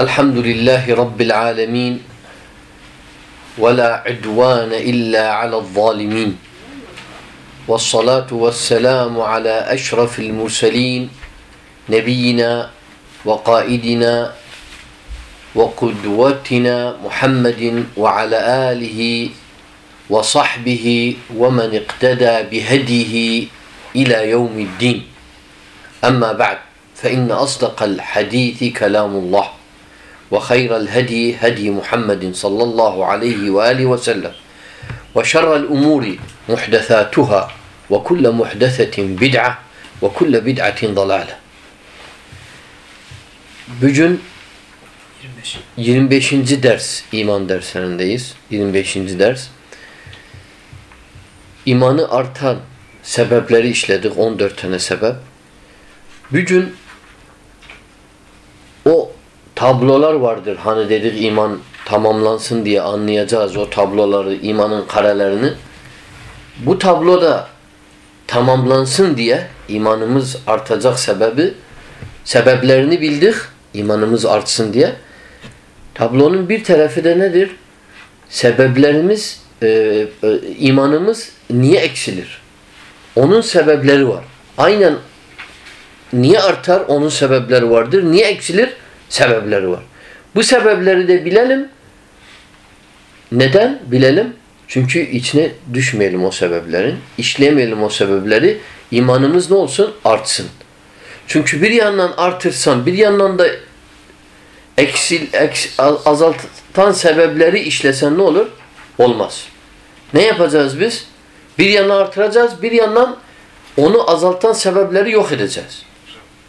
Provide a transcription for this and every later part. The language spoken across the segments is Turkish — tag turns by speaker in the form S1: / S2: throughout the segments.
S1: الحمد لله رب العالمين ولا عدوان إلا على الظالمين والصلاة والسلام على أشرف المرسلين نبينا وقائدنا وقدوتنا محمد وعلى آله وصحبه ومن اقتدى بهديه إلى يوم الدين. أما بعد فإن أصدق الحديث كلام الله. وخير الهدي هدي محمد صلى الله عليه وآله وسلم وشر الأمور محدثاتها وكل محدثة بدعة وكل بدعة ضلالة Bugün 25. ders iman derslerindeyiz. 25. ders. İmanı artan sebepleri işledik. 14 tane sebep. Bugün o tablolar vardır. Hani dedik iman tamamlansın diye anlayacağız o tabloları, imanın karelerini. Bu tabloda tamamlansın diye imanımız artacak sebebi sebeplerini bildik. imanımız artsın diye. Tablonun bir tarafı da nedir? Sebeplerimiz e, e, imanımız niye eksilir? Onun sebepleri var. Aynen niye artar? Onun sebepleri vardır. Niye eksilir? Sebepleri var. Bu sebepleri de bilelim. Neden? Bilelim. Çünkü içine düşmeyelim o sebeplerin. işlemeyelim o sebepleri. İmanımız ne olsun? Artsın. Çünkü bir yandan artırsan, bir yandan da eksil, eks, azaltan sebepleri işlesen ne olur? Olmaz. Ne yapacağız biz? Bir yandan artıracağız, bir yandan onu azaltan sebepleri yok edeceğiz.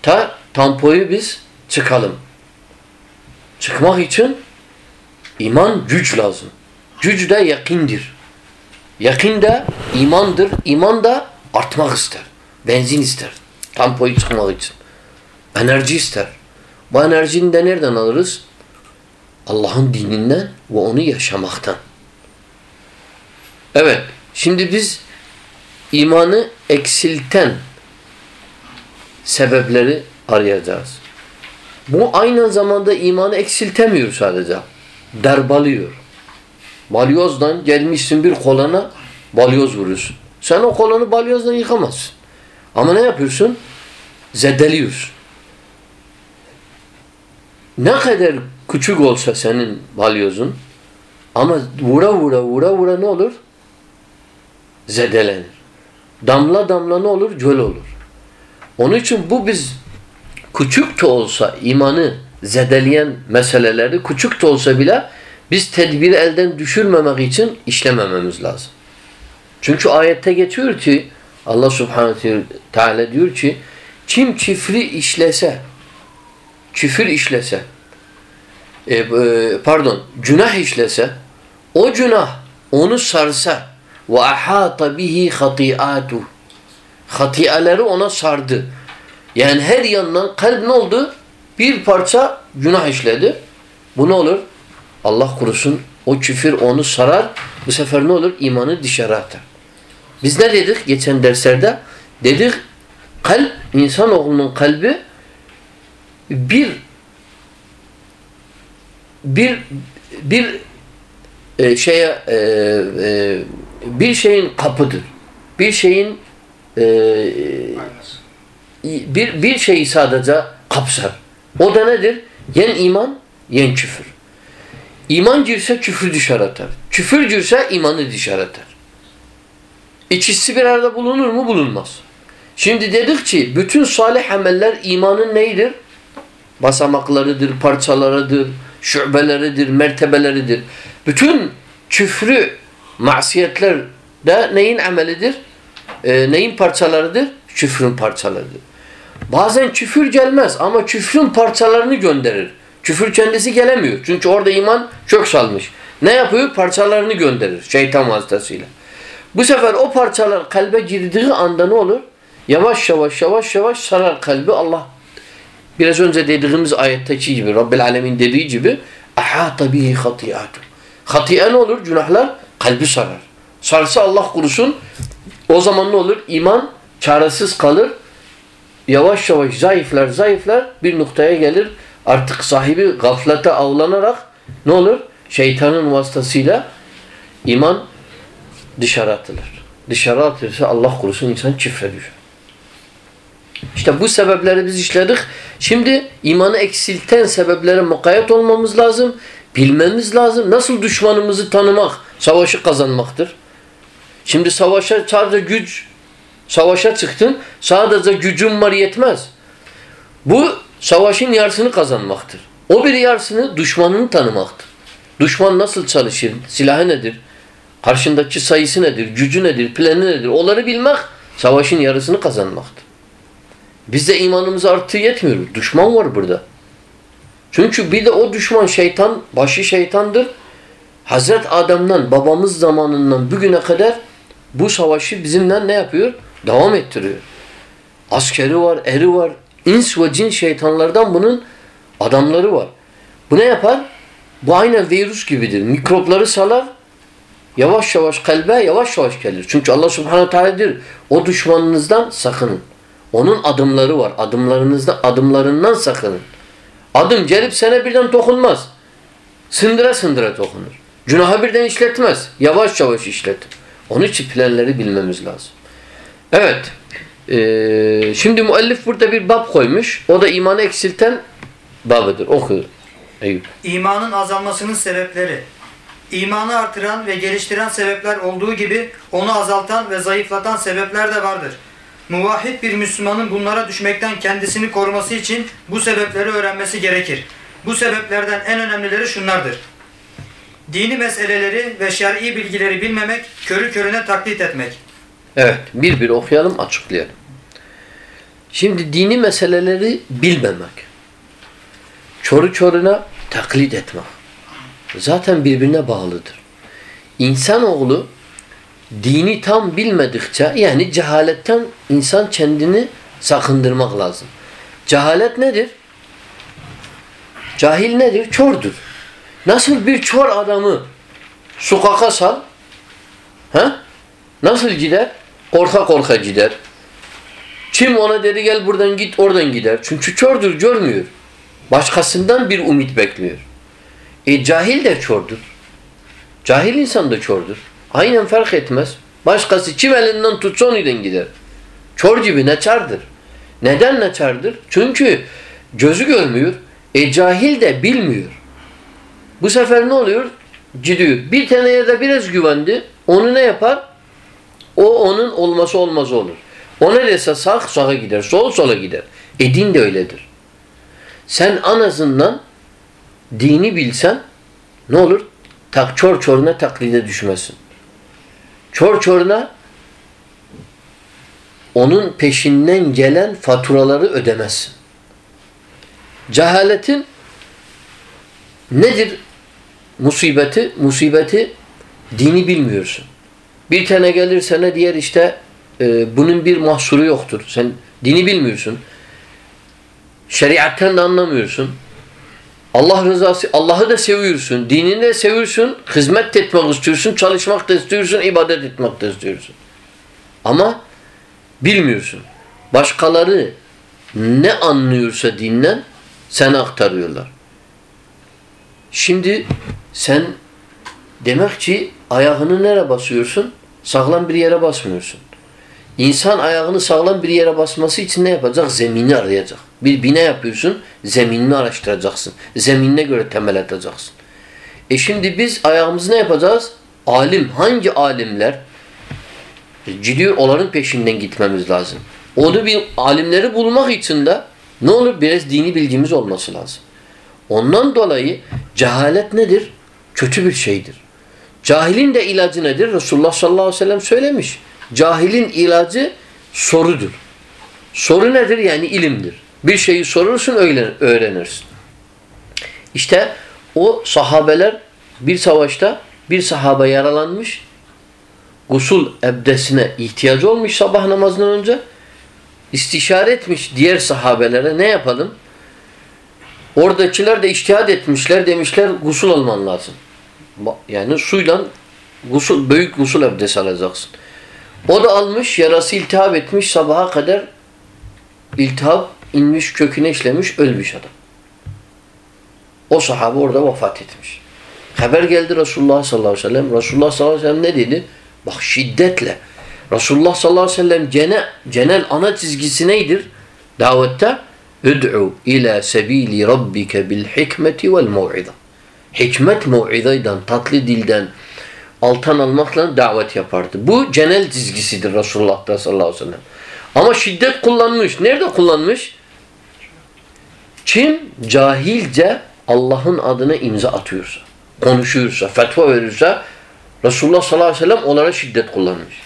S1: Ta tampoyu biz çıkalım. Çıkmak için iman güç lazım. Güç de yakindir. Yakin de imandır. İman da artmak ister. Benzin ister. Tampoyu çıkmak için. Enerji ister. Bu enerjini de nereden alırız? Allah'ın dininden ve onu yaşamaktan. Evet. Şimdi biz imanı eksilten sebepleri arayacağız. Bu aynı zamanda imanı eksiltemiyor sadece. Derbalıyor. Balyozdan gelmişsin bir kolana balyoz vuruyorsun. Sen o kolanı balyozdan yıkamazsın. Ama ne yapıyorsun? Zedeliyorsun. Ne kadar küçük olsa senin balyozun ama vura vura vura vura ne olur? Zedelenir. Damla damla ne olur? Göl olur. Onun için bu biz küçük de olsa imanı zedeleyen meseleleri küçük de olsa bile biz tedbiri elden düşürmemek için işlemememiz lazım. Çünkü ayette geçiyor ki Allah subhanahu teala diyor ki kim çifri işlese küfür işlese e, e, pardon günah işlese o günah onu sarsa ve ahata bihi hati'atu hatialeri ona sardı. Yani her yandan kalp ne oldu? Bir parça günah işledi. Bu ne olur? Allah kurusun o küfür onu sarar. Bu sefer ne olur? İmanı dışarı atar. Biz ne dedik geçen derslerde? Dedik kalp, insanoğlunun kalbi bir bir bir e, şeye e, e, bir şeyin kapıdır. Bir şeyin e, bir bir şeyi sadece kapsar. O da nedir? Yen iman, yen küfür. İman girse küfür dışarı atar. Küfür girse imanı dışarı atar. İkisi bir arada bulunur mu? Bulunmaz. Şimdi dedik ki bütün salih ameller imanın neydir? Basamaklarıdır, parçalarıdır, şubeleridir, mertebeleridir. Bütün küfrü, masiyetler de neyin amelidir? E, neyin parçalarıdır? Küfrün parçalarıdır. Bazen küfür gelmez ama küfrün parçalarını gönderir. Küfür kendisi gelemiyor. Çünkü orada iman çok salmış. Ne yapıyor? Parçalarını gönderir şeytan vasıtasıyla. Bu sefer o parçalar kalbe girdiği anda ne olur? Yavaş yavaş yavaş yavaş sarar kalbi Allah. Biraz önce dediğimiz ayetteki gibi Rabbil Alemin dediği gibi ahata bihi hatiyatu. Hatiye ne olur? Günahlar kalbi sarar. Sarsa Allah kurusun o zaman ne olur? İman çaresiz kalır. Yavaş yavaş zayıflar zayıflar bir noktaya gelir. Artık sahibi gaflete avlanarak ne olur? Şeytanın vasıtasıyla iman dışarı atılır. Dışarı atılırsa Allah korusun insan çifre düşer. İşte bu sebepleri biz işledik. Şimdi imanı eksilten sebeplere mukayyet olmamız lazım. Bilmemiz lazım. Nasıl düşmanımızı tanımak, savaşı kazanmaktır. Şimdi savaşa sadece güç, savaşa çıktın, sadece gücün var yetmez. Bu savaşın yarısını kazanmaktır. O bir yarısını düşmanını tanımaktır. Düşman nasıl çalışır, silahı nedir, karşındaki sayısı nedir, gücü nedir, planı nedir, onları bilmek savaşın yarısını kazanmaktır. Bizde imanımız artı yetmiyor. Düşman var burada. Çünkü bir de o düşman şeytan, başı şeytandır. Hazret Adem'den, babamız zamanından bugüne kadar bu savaşı bizimle ne yapıyor? Devam ettiriyor. Askeri var, eri var. İns ve cin şeytanlardan bunun adamları var. Bu ne yapar? Bu aynen virüs gibidir. Mikropları salar. Yavaş yavaş kalbe yavaş yavaş gelir. Çünkü Allah subhanahu teala diyor o düşmanınızdan sakının. Onun adımları var. Adımlarınızda adımlarından sakının. Adım gelip sana birden dokunmaz. Sındıra sındıra dokunur. Günahı birden işletmez. Yavaş yavaş işletir. Onun için planları bilmemiz lazım. Evet. Ee, şimdi müellif burada bir bab koymuş. O da imanı eksilten babıdır. Oku. Eyüp.
S2: İmanın azalmasının sebepleri. İmanı artıran ve geliştiren sebepler olduğu gibi onu azaltan ve zayıflatan sebepler de vardır. Muvahhid bir Müslümanın bunlara düşmekten kendisini koruması için bu sebepleri öğrenmesi gerekir. Bu sebeplerden en önemlileri şunlardır. Dini meseleleri ve şer'i bilgileri bilmemek, körü körüne taklit etmek.
S1: Evet. Bir bir okuyalım, açıklayalım. Şimdi dini meseleleri bilmemek. Çoru çoruna taklit etmek. Zaten birbirine bağlıdır. İnsanoğlu dini tam bilmedikçe yani cehaletten insan kendini sakındırmak lazım. Cehalet nedir? Cahil nedir? Çordur. Nasıl bir çor adamı sokaka sal? He? Nasıl gider? Korka korka gider. Kim ona dedi gel buradan git oradan gider. Çünkü çordur görmüyor. Başkasından bir umut bekliyor. E cahil de çordur. Cahil insan da çordur. Aynen fark etmez. Başkası kim elinden tutsa oniden gider. Çor gibi neçardır. Neden neçardır? Çünkü gözü görmüyor. E cahil de bilmiyor. Bu sefer ne oluyor? Gidiyor. Bir tane yerde biraz güvendi. Onu ne yapar? O onun olması olmaz olur. O neresi sağ sağa gider. Sol sola gider. E din de öyledir. Sen en azından dini bilsen ne olur? Tak çor çoruna taklide düşmesin. Çor çoruna onun peşinden gelen faturaları ödemezsin. Cehaletin nedir musibeti? Musibeti dini bilmiyorsun. Bir tane gelir sana diğer işte e, bunun bir mahsuru yoktur. Sen dini bilmiyorsun. Şeriatten de anlamıyorsun. Allah rızası, Allah'ı da seviyorsun. Dinini de seviyorsun. Hizmet etmek istiyorsun. Çalışmak da istiyorsun. ibadet etmek de istiyorsun. Ama bilmiyorsun. Başkaları ne anlıyorsa dinden sana aktarıyorlar. Şimdi sen demek ki ayağını nereye basıyorsun? Sağlam bir yere basmıyorsun. İnsan ayağını sağlam bir yere basması için ne yapacak? Zemini arayacak. Bir bina yapıyorsun, zeminini araştıracaksın. Zeminine göre temel atacaksın. E şimdi biz ayağımızı ne yapacağız? Alim, hangi alimler? Gidiyor, onların peşinden gitmemiz lazım. Onu bir alimleri bulmak için de ne olur? Biraz dini bilgimiz olması lazım. Ondan dolayı cehalet nedir? Kötü bir şeydir. Cahilin de ilacı nedir? Resulullah sallallahu aleyhi ve sellem söylemiş. Cahilin ilacı sorudur. Soru nedir? Yani ilimdir. Bir şeyi sorursun öğrenirsin. İşte o sahabeler bir savaşta bir sahabe yaralanmış. Gusul ebdesine ihtiyacı olmuş sabah namazından önce. İstişare etmiş diğer sahabelere ne yapalım? Oradakiler de iştihad etmişler. Demişler gusul alman lazım. Yani suyla gusul, büyük gusul abdesti alacaksın. O da almış, yarası iltihap etmiş sabaha kadar iltihap inmiş, köküne işlemiş, ölmüş adam. O sahabe orada vefat etmiş. Haber geldi Resulullah sallallahu aleyhi ve sellem. Resulullah sallallahu aleyhi ve sellem ne dedi? Bak şiddetle. Resulullah sallallahu aleyhi ve sellem cene, cenel ana çizgisi neydir? Davette Üd'u ila sebili rabbike bil hikmeti vel mev'iza. Hikmet mev'izaydan, tatlı dilden, altan almakla davet yapardı. Bu cenel çizgisidir Resulullah sallallahu aleyhi ve sellem. Ama şiddet kullanmış. Nerede kullanmış? Kim cahilce Allah'ın adına imza atıyorsa, konuşuyorsa, fetva verirse Resulullah sallallahu aleyhi ve sellem onlara şiddet kullanmış.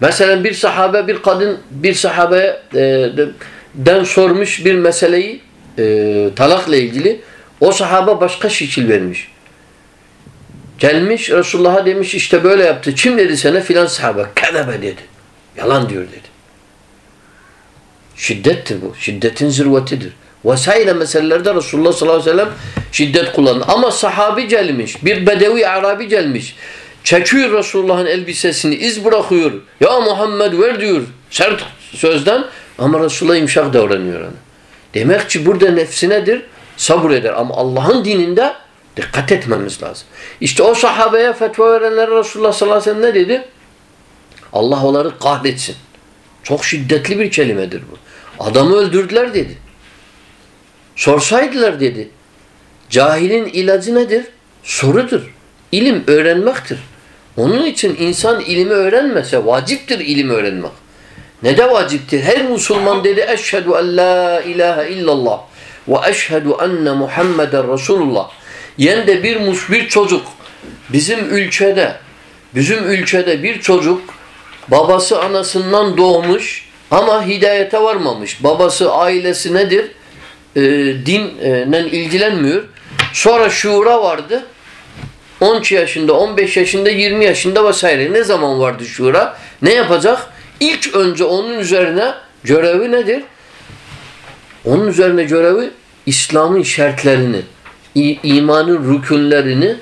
S1: Mesela bir sahabe, bir kadın bir sahabeye e, sormuş bir meseleyi e, talakla ilgili. O sahabe başka şekil vermiş. Gelmiş Resulullah'a demiş işte böyle yaptı. Kim dedi sana? Filan sahabe. Kedebe dedi. Yalan diyor dedi. Şiddettir bu. Şiddetin zirvetidir. Vesaire meselelerde Resulullah sallallahu aleyhi ve sellem şiddet kullandı. Ama sahabi gelmiş, bir bedevi Arabi gelmiş. Çekiyor Resulullah'ın elbisesini, iz bırakıyor. Ya Muhammed ver diyor. Sert sözden ama Resulullah imşak davranıyor ona. Demek ki burada nefsi nedir? Sabır eder. Ama Allah'ın dininde dikkat etmemiz lazım. İşte o sahabeye fetva verenlere Resulullah sallallahu aleyhi ve sellem ne dedi? Allah onları kahretsin. Çok şiddetli bir kelimedir bu. Adamı öldürdüler dedi. Sorsaydılar dedi. Cahilin ilacı nedir? Sorudur. İlim öğrenmektir. Onun için insan ilimi öğrenmese vaciptir ilim öğrenmek. Ne de vaciptir? Her Müslüman dedi eşhedü en la ilahe illallah ve eşhedü enne Muhammeden Resulullah. Yani de bir, bir çocuk bizim ülkede bizim ülkede bir çocuk babası anasından doğmuş ama hidayete varmamış. Babası ailesi nedir? Ee, dinle ilgilenmiyor. Sonra şuura vardı. 12 yaşında, 15 yaşında, 20 yaşında vesaire. Ne zaman vardı şuura? Ne yapacak? İlk önce onun üzerine görevi nedir? Onun üzerine görevi İslam'ın şartlarını, i- imanın rükünlerini,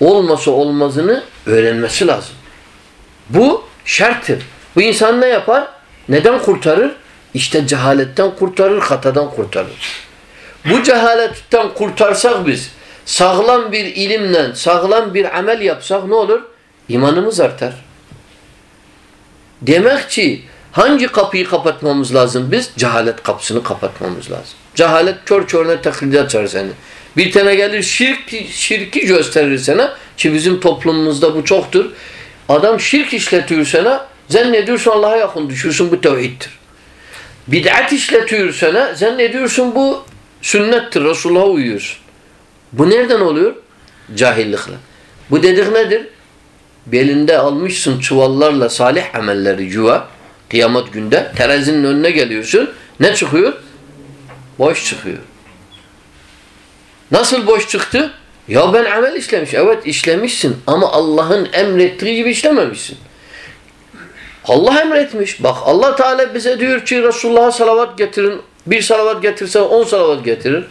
S1: olmasa olmazını öğrenmesi lazım. Bu şarttır. Bu insan ne yapar? Neden kurtarır? İşte cehaletten kurtarır, hatadan kurtarır. Bu cehaletten kurtarsak biz, sağlam bir ilimle, sağlam bir amel yapsak ne olur? İmanımız artar. Demek ki hangi kapıyı kapatmamız lazım biz? Cehalet kapısını kapatmamız lazım. Cehalet kör körüne taklidi açar seni. Bir tane gelir şirk, şirki gösterir sana ki bizim toplumumuzda bu çoktur. Adam şirk işletiyor sana zannediyorsun Allah'a yakın düşüyorsun bu tevhiddir. Bid'at işletiyor sana zannediyorsun bu sünnettir Resulullah'a uyuyorsun. Bu nereden oluyor? Cahillikle. Bu dedik nedir? Belinde almışsın çuvallarla salih amelleri cuva kıyamet günde terazinin önüne geliyorsun. Ne çıkıyor? Boş çıkıyor. Nasıl boş çıktı? Ya ben amel işlemiş. Evet işlemişsin ama Allah'ın emrettiği gibi işlememişsin. Allah emretmiş. Bak Allah Teala bize diyor ki Resulullah'a salavat getirin. Bir salavat getirsen on salavat getirir.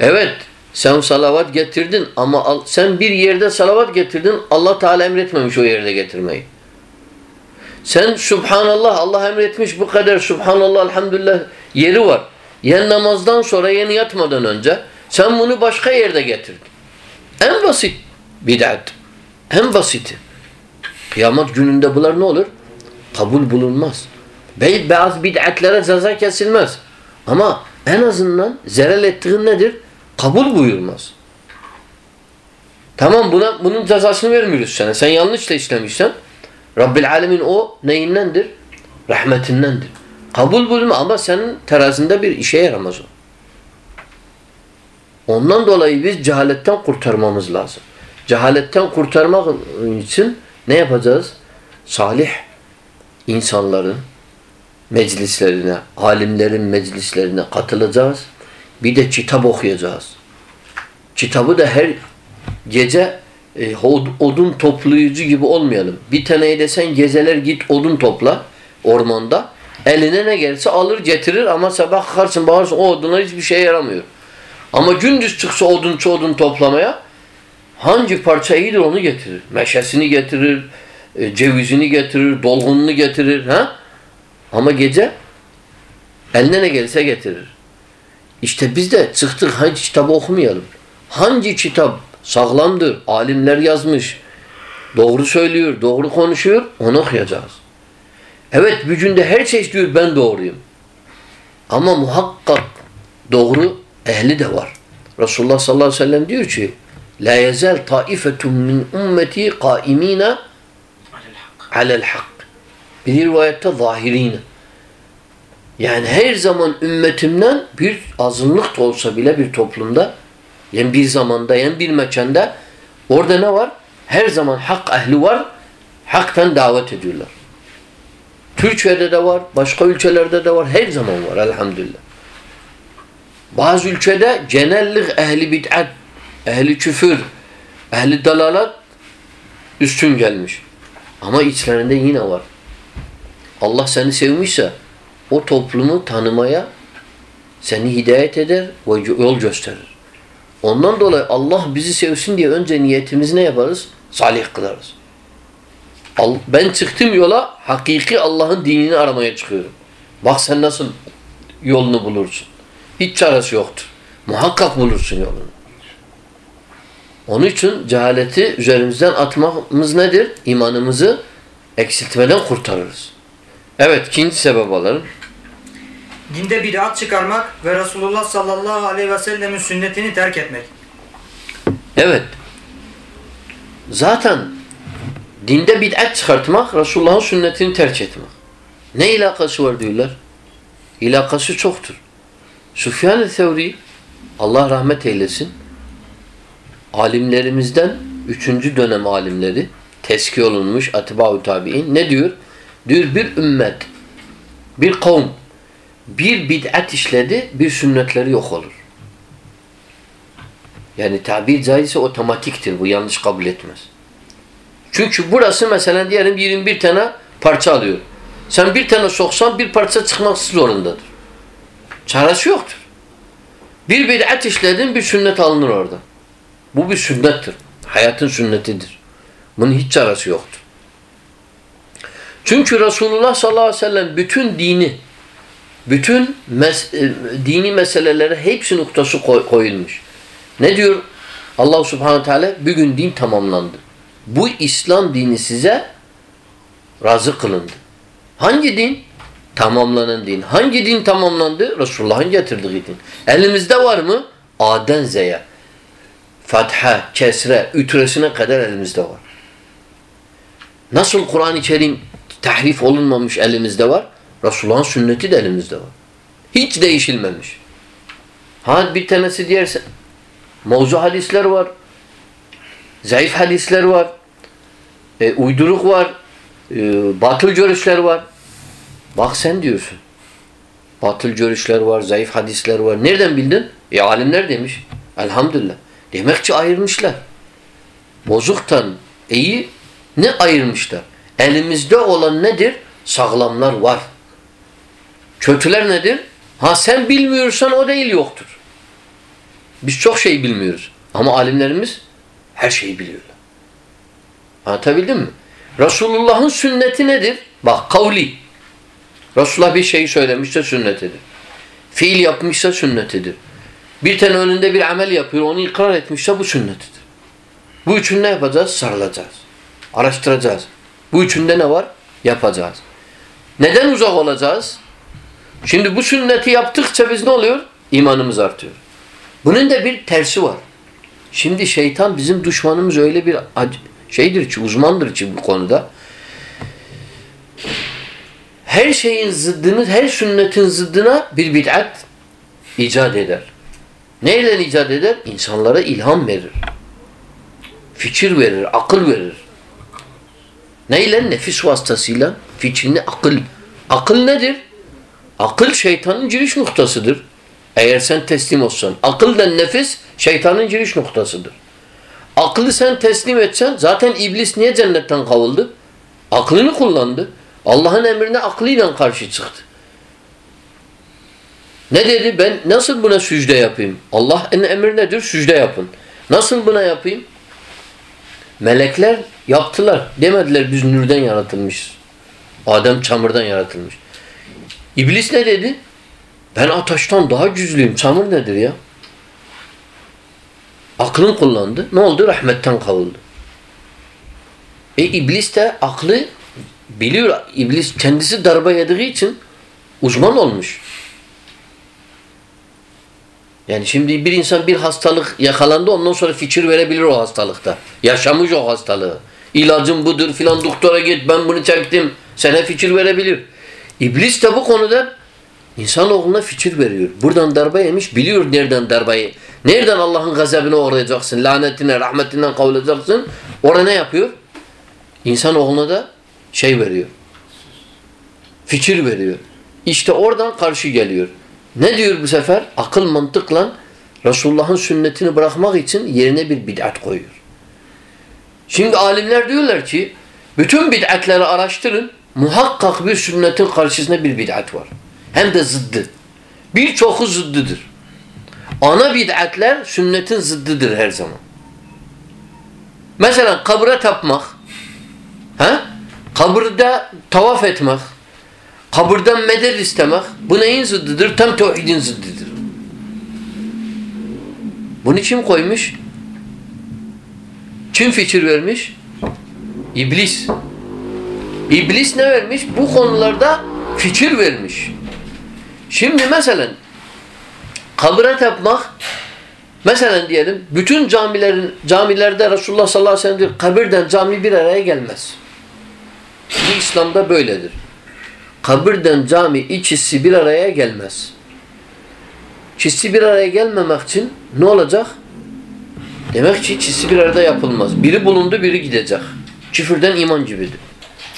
S1: Evet sen salavat getirdin ama sen bir yerde salavat getirdin Allah Teala emretmemiş o yerde getirmeyi. Sen Subhanallah Allah emretmiş bu kadar Subhanallah elhamdülillah yeri var. Yen namazdan sonra yeni yatmadan önce sen bunu başka yerde getirdin. En basit bid'at. En basiti. Kıyamet gününde bunlar ne olur? Kabul bulunmaz. Belki bazı bid'atlere ceza kesilmez. Ama en azından zerel ettiğin nedir? Kabul buyurmaz. Tamam buna bunun cezasını vermiyoruz sana. Sen yanlışla işlemişsen Rabbil Alemin o neyindendir? Rahmetindendir. Kabul bulma ama senin terazinde bir işe yaramaz o. Ondan dolayı biz cehaletten kurtarmamız lazım. Cehaletten kurtarmak için ne yapacağız? Salih insanların meclislerine, alimlerin meclislerine katılacağız. Bir de kitap okuyacağız. Kitabı da her gece e, od- odun toplayıcı gibi olmayalım. Bir tane desen geceler git odun topla ormanda. Eline ne gelirse alır getirir ama sabah kalkarsın bakarsın o odunlar hiçbir şeye yaramıyor. Ama gündüz çıksa odunçu odun toplamaya hangi parça iyidir onu getirir. Meşesini getirir, e, cevizini getirir, dolgununu getirir. Ha? Ama gece eline ne gelirse getirir. İşte biz de çıktık hangi kitabı okumayalım. Hangi kitap sağlamdır, alimler yazmış, doğru söylüyor, doğru konuşuyor, onu okuyacağız. Evet gücünde her şey diyor ben doğruyum. Ama muhakkak doğru ehli de var. Resulullah sallallahu aleyhi ve sellem diyor ki La yezel taifetun min ummeti kaimina alel hak. Bir rivayette zahirine. Yani her zaman ümmetimden bir azınlık da olsa bile bir toplumda yani bir zamanda yani bir mekanda orada ne var? Her zaman hak ehli var. Haktan davet ediyorlar. Türkiye'de de var, başka ülkelerde de var, her zaman var elhamdülillah. Bazı ülkede genellik ehli bid'at, ehli küfür, ehli dalalat üstün gelmiş. Ama içlerinde yine var. Allah seni sevmişse o toplumu tanımaya seni hidayet eder ve yol gösterir. Ondan dolayı Allah bizi sevsin diye önce niyetimizi ne yaparız? Salih kılarız. Ben çıktım yola hakiki Allah'ın dinini aramaya çıkıyorum. Bak sen nasıl yolunu bulursun. Hiç çaresi yoktur. Muhakkak bulursun yolunu. Onun için cehaleti üzerimizden atmamız nedir? İmanımızı eksiltmeden kurtarırız. Evet ikinci sebep alalım.
S2: Dinde bid'at çıkarmak ve Resulullah sallallahu aleyhi ve sellemin sünnetini terk etmek.
S1: Evet. Zaten dinde bid'at çıkartmak, Resulullah'ın sünnetini terk etmek. Ne ilakası var diyorlar? İlakası çoktur. Süfyan-ı Sevri, Allah rahmet eylesin, alimlerimizden üçüncü dönem alimleri, teski olunmuş atibâ-ı tabi'in ne diyor? Diyor bir ümmet, bir kavm, bir bid'at işledi, bir sünnetleri yok olur. Yani tabir caizse otomatiktir bu. Yanlış kabul etmez. Çünkü burası mesela diyelim 21 tane parça alıyor. Sen bir tane soksan bir parça çıkması zorundadır. Çaresi yoktur. Bir bid'at işledin bir sünnet alınır orada. Bu bir sünnettir. Hayatın sünnetidir. Bunun hiç çaresi yoktur. Çünkü Resulullah sallallahu aleyhi ve sellem bütün dini bütün mes dini meselelere hepsi noktası koy koyulmuş. Ne diyor Allah subhanahu teala? Bugün din tamamlandı. Bu İslam dini size razı kılındı. Hangi din? Tamamlanan din. Hangi din tamamlandı? Resulullah'ın getirdiği din. Elimizde var mı? A'den Z'ye. Fatha, kesre, ütresine kadar elimizde var. Nasıl Kur'an-ı Kerim tahrif olunmamış elimizde var? Resulullah'ın sünneti de elimizde var. Hiç değişilmemiş. Ha bir tanesi diğerse mevzu hadisler var. Zayıf hadisler var. E, uyduruk var. E, batıl görüşler var. Bak sen diyorsun. Batıl görüşler var, zayıf hadisler var. Nereden bildin? E alimler demiş. Elhamdülillah. Demek ki ayırmışlar. Bozuktan iyi ne ayırmışlar? Elimizde olan nedir? Sağlamlar var. Kötüler nedir? Ha sen bilmiyorsan o değil yoktur. Biz çok şey bilmiyoruz. Ama alimlerimiz her şeyi biliyorlar. Anlatabildim mi? Resulullah'ın sünneti nedir? Bak kavli. Resulullah bir şeyi söylemişse sünnetidir. Fiil yapmışsa sünnetidir. Bir tane önünde bir amel yapıyor, onu ikrar etmişse bu sünnetidir. Bu üçün ne yapacağız? Sarılacağız. Araştıracağız. Bu üçünde ne var? Yapacağız. Neden uzak olacağız? Şimdi bu sünneti yaptıkça biz ne oluyor? İmanımız artıyor. Bunun da bir tersi var. Şimdi şeytan bizim düşmanımız öyle bir şeydir ki, uzmandır ki bu konuda. Her şeyin zıddını, her sünnetin zıddına bir bid'at icat eder. Neyle icat eder? İnsanlara ilham verir. Fikir verir, akıl verir. Neyle? Nefis vasıtasıyla fikrini akıl. Akıl nedir? Akıl şeytanın giriş noktasıdır. Eğer sen teslim olsan. Akıldan nefis şeytanın giriş noktasıdır. Aklı sen teslim etsen zaten iblis niye cennetten kavuldu? Aklını kullandı. Allah'ın emrine aklıyla karşı çıktı. Ne dedi? Ben nasıl buna sücde yapayım? Allah'ın emri nedir? Sücde yapın. Nasıl buna yapayım? Melekler yaptılar. Demediler biz nürden yaratılmışız. Adem çamurdan yaratılmış. İblis ne dedi? Ben ateşten daha güçlüyüm. Çamur nedir ya? Aklın kullandı. Ne oldu? Rahmetten kavuldu. E iblis de aklı biliyor. İblis kendisi darbe yediği için uzman olmuş. Yani şimdi bir insan bir hastalık yakalandı ondan sonra fikir verebilir o hastalıkta. Yaşamış o hastalığı. İlacım budur filan doktora git ben bunu çektim. Sana fikir verebilir. İblis de bu konuda insanoğluna fikir veriyor. Buradan darbe yemiş biliyor nereden darbeyi. Nereden Allah'ın gazabına uğrayacaksın. Lanetine, rahmetinden kavulacaksın. Orada ne yapıyor? İnsanoğluna da şey veriyor. Fikir veriyor. İşte oradan karşı geliyor. Ne diyor bu sefer? Akıl mantıkla Resulullah'ın sünnetini bırakmak için yerine bir bid'at koyuyor. Şimdi alimler diyorlar ki bütün bid'atleri araştırın. Muhakkak bir sünnetin karşısında bir bid'at var. Hem de zıddı. Birçoku zıddıdır. Ana bid'atler sünnetin zıddıdır her zaman. Mesela kabra tapmak, he? kabırda tavaf etmek, kabırdan medet istemek, bu neyin zıddıdır? Tam tevhidin zıddıdır. Bunu kim koymuş? Kim fikir vermiş? İblis. İblis ne vermiş? Bu konularda fikir vermiş. Şimdi mesela kabire tapmak mesela diyelim bütün camilerin camilerde Resulullah sallallahu aleyhi ve sellem diyor kabirden cami bir araya gelmez. Bu İslam'da böyledir. Kabirden cami ikisi bir araya gelmez. İkisi bir araya gelmemek için ne olacak? Demek ki ikisi bir arada yapılmaz. Biri bulundu, biri gidecek. Küfürden iman gibidir.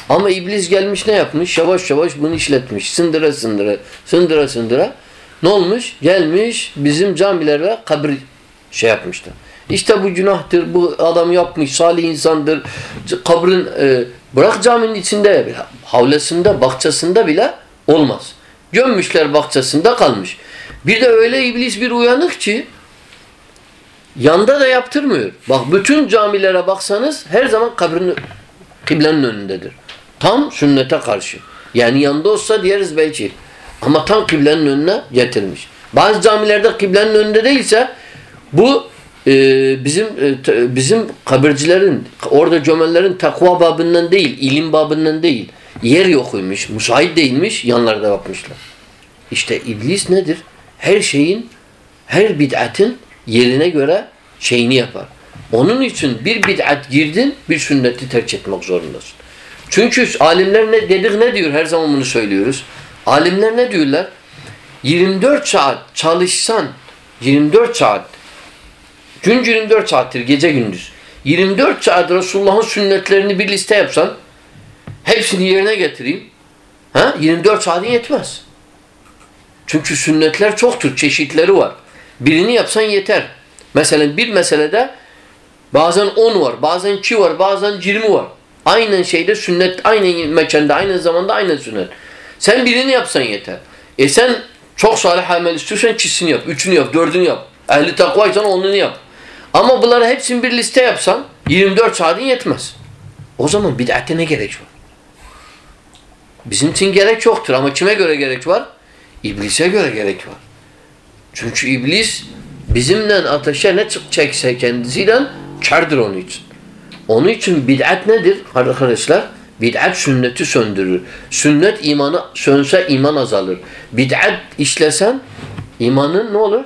S1: Ama iblis gelmiş ne yapmış? Yavaş yavaş bunu işletmiş. Sındıra sındıra, sındıra sındıra. Ne olmuş? Gelmiş bizim camilere kabir şey yapmışlar. İşte bu günahtır, bu adam yapmış, salih insandır. Kabrin, e, bırak caminin içinde, bile, havlasında, bahçesinde bile olmaz. Gömmüşler bahçesinde kalmış. Bir de öyle iblis bir uyanık ki Yanda da yaptırmıyor. Bak bütün camilere baksanız her zaman kabrin kıblenin önündedir. Tam sünnete karşı. Yani yanında olsa diyeriz belki. Ama tam kıblenin önüne getirmiş. Bazı camilerde kıblenin önünde değilse bu e, bizim e, bizim kabircilerin orada cömellerin takva babından değil, ilim babından değil. Yer yokuymuş, müsait değilmiş, yanlarda yapmışlar. İşte iblis nedir? Her şeyin, her bid'atin yerine göre şeyini yapar. Onun için bir bid'at girdin, bir sünneti terk etmek zorundasın. Çünkü alimler ne dedik ne diyor? Her zaman bunu söylüyoruz. Alimler ne diyorlar? 24 saat çalışsan 24 saat gün 24 saattir gece gündüz. 24 saat Resulullah'ın sünnetlerini bir liste yapsan hepsini yerine getireyim. Ha? 24 saatin yetmez. Çünkü sünnetler çoktur. Çeşitleri var. Birini yapsan yeter. Mesela bir meselede bazen 10 var, bazen 2 var, bazen 20 var. Aynen şeyde sünnet, aynı mekanda, aynı zamanda aynı sünnet. Sen birini yapsan yeter. E sen çok salih amel istiyorsan ikisini yap, üçünü yap, dördünü yap. Ehli takvaysan onunu yap. Ama bunları hepsini bir liste yapsan 24 saatin yetmez. O zaman bid'ate ne gerek var? Bizim için gerek yoktur ama kime göre gerek var? İblise göre gerek var. Çünkü iblis bizimle ateşe ne çekse kendisiyle kardır onun için. Onun için bid'at nedir arkadaşlar? Bid'at sünneti söndürür. Sünnet imanı sönse iman azalır. Bid'at işlesen imanın ne olur?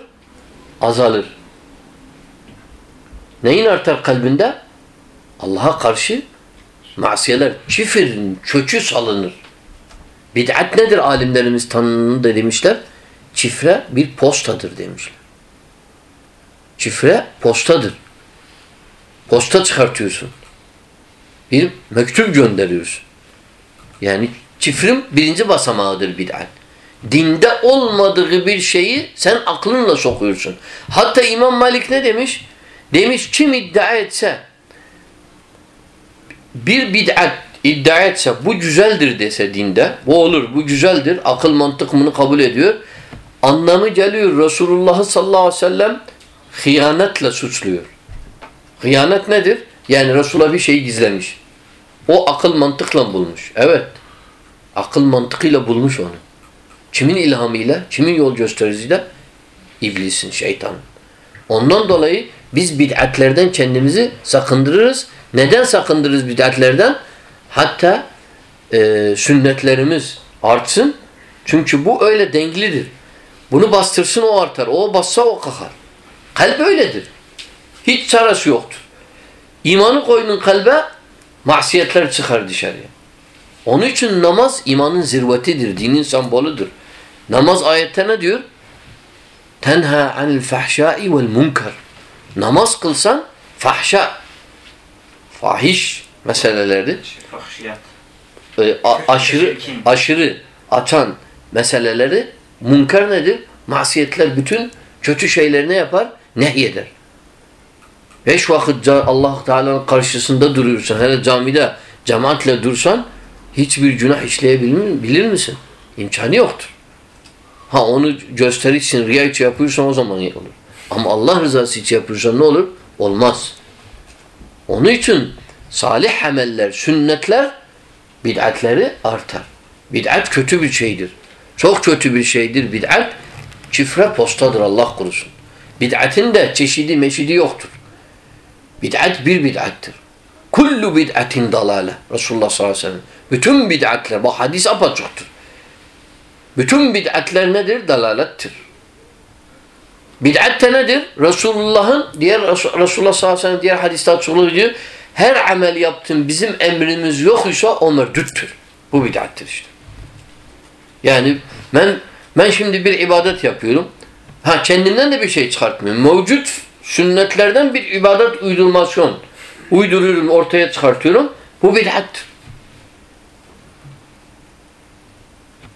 S1: Azalır. Neyin artar kalbinde? Allah'a karşı masiyeler, çifirin kökü salınır. Bid'at nedir alimlerimiz tanımını demişler? Çifre bir postadır demişler. Çifre postadır. Posta çıkartıyorsun. Bir mektup gönderiyorsun. Yani çifrin birinci basamağıdır bid'at. Dinde olmadığı bir şeyi sen aklınla sokuyorsun. Hatta İmam Malik ne demiş? Demiş kim iddia etse bir bid'at iddia etse bu güzeldir dese dinde bu olur bu güzeldir akıl mantık bunu kabul ediyor anlamı geliyor Resulullah sallallahu aleyhi ve sellem hıyanetle suçluyor. Hıyanet nedir? Yani Resul'a bir şey gizlemiş. O akıl mantıkla bulmuş. Evet. Akıl mantığıyla bulmuş onu. Kimin ilhamıyla? Kimin yol göstericiyle? İblisin, şeytanın. Ondan dolayı biz bid'atlerden kendimizi sakındırırız. Neden sakındırırız bid'atlerden? Hatta e, sünnetlerimiz artsın. Çünkü bu öyle denglidir. Bunu bastırsın o artar. O bassa o kalkar. Kalp öyledir. Hiç çaresi yoktur. İmanı koyunun kalbe masiyetler çıkar dışarıya. Onun için namaz imanın zirvetidir. Dinin sembolüdür. Namaz ayette ne diyor? Tenha anil fahşai vel munkar. Namaz kılsan fahşa, fahiş meselelerdir.
S3: Fahşiyat.
S1: E, a- aşırı
S3: çirkin.
S1: aşırı atan meseleleri munkar nedir? Masiyetler bütün kötü şeyleri ne yapar? Nehyeder. Beş vakit Allah Teala'nın karşısında duruyorsan, hele camide cemaatle dursan hiçbir günah işleyebilir bilir misin? İmkanı yoktur. Ha onu gösteriş için, riya için yapıyorsan o zaman olur. Ama Allah rızası için yapıyorsan ne olur? Olmaz. Onun için salih ameller, sünnetler bid'atleri artar. Bid'at kötü bir şeydir. Çok kötü bir şeydir bid'at. Çifre postadır Allah korusun. Bid'atin de çeşidi meşidi yoktur. Bid'at bir bid'attır. Kullu bid'atin dalale. Resulullah sallallahu aleyhi ve sellem. Bütün bid'atler, bu hadis apaçıktır. Bütün bid'atler nedir? Dalalettir. Bid'at de nedir? Resulullah'ın diğer Resul- Resulullah sallallahu aleyhi ve sellem diğer hadiste açıklıyor diyor. Her amel yaptın bizim emrimiz yok ise o merdüttür. Bu bid'attir işte. Yani ben ben şimdi bir ibadet yapıyorum. Ha kendimden de bir şey çıkartmıyorum. Mevcut sünnetlerden bir ibadet uydurmasyon uyduruyorum, ortaya çıkartıyorum. Bu bid'attir.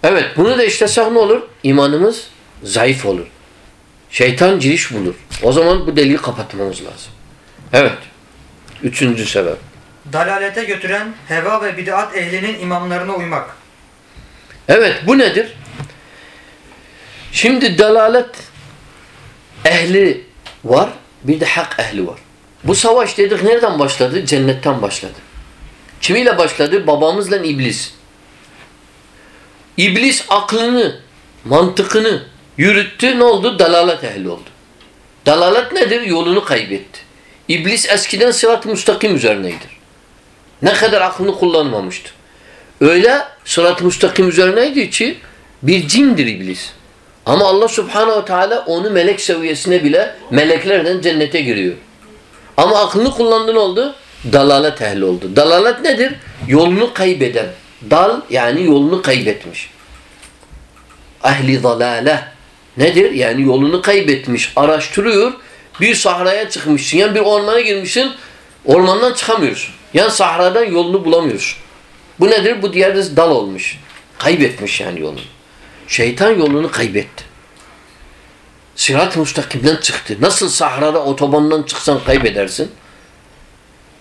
S1: Evet, bunu da işlesek ne olur? İmanımız zayıf olur. Şeytan giriş bulur. O zaman bu deliği kapatmamız lazım. Evet. Üçüncü sebep.
S2: Dalalete götüren heva ve bid'at ehlinin imamlarına uymak.
S1: Evet bu nedir? Şimdi dalalet ehli var, bir de hak ehli var. Bu savaş dedik nereden başladı? Cennetten başladı. Kimiyle başladı? Babamızla iblis. İblis aklını, mantıkını yürüttü. Ne oldu? Dalalet ehli oldu. Dalalet nedir? Yolunu kaybetti. İblis eskiden sırat-ı müstakim üzerineydir. Ne kadar aklını kullanmamıştı. Öyle sırat-ı müstakim üzerineydi ki bir cindir iblis. Ama Allah subhanehu ve teala onu melek seviyesine bile meleklerden cennete giriyor. Ama aklını kullandı ne oldu? Dalalet ehli oldu. Dalalet nedir? Yolunu kaybeden. Dal yani yolunu kaybetmiş. Ehli dalale. Nedir? Yani yolunu kaybetmiş. Araştırıyor. Bir sahraya çıkmışsın. Yani bir ormana girmişsin. Ormandan çıkamıyorsun. Yani sahradan yolunu bulamıyorsun. Bu nedir? Bu diğer dal olmuş. Kaybetmiş yani yolunu. Şeytan yolunu kaybetti. Sırat-ı müstakimden çıktı. Nasıl sahrada otobandan çıksan kaybedersin?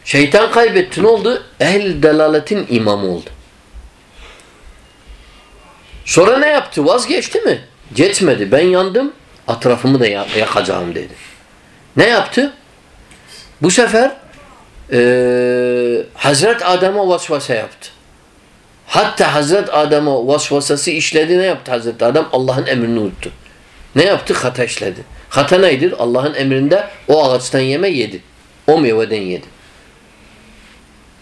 S1: Şeytan kaybetti. Ne oldu? Ehl delaletin imamı oldu. Sonra ne yaptı? Vazgeçti mi? Geçmedi. Ben yandım. Atrafımı da ya- yakacağım dedi. Ne yaptı? Bu sefer eee Hazret Adem'e vasvasa yaptı. Hatta Hazret Adem'e vasvasası işledi. Ne yaptı Hazret Adem? Allah'ın emrini unuttu. Ne yaptı? Hata işledi. Hata nedir? Allah'ın emrinde o ağaçtan yeme yedi. O meyveden yedi.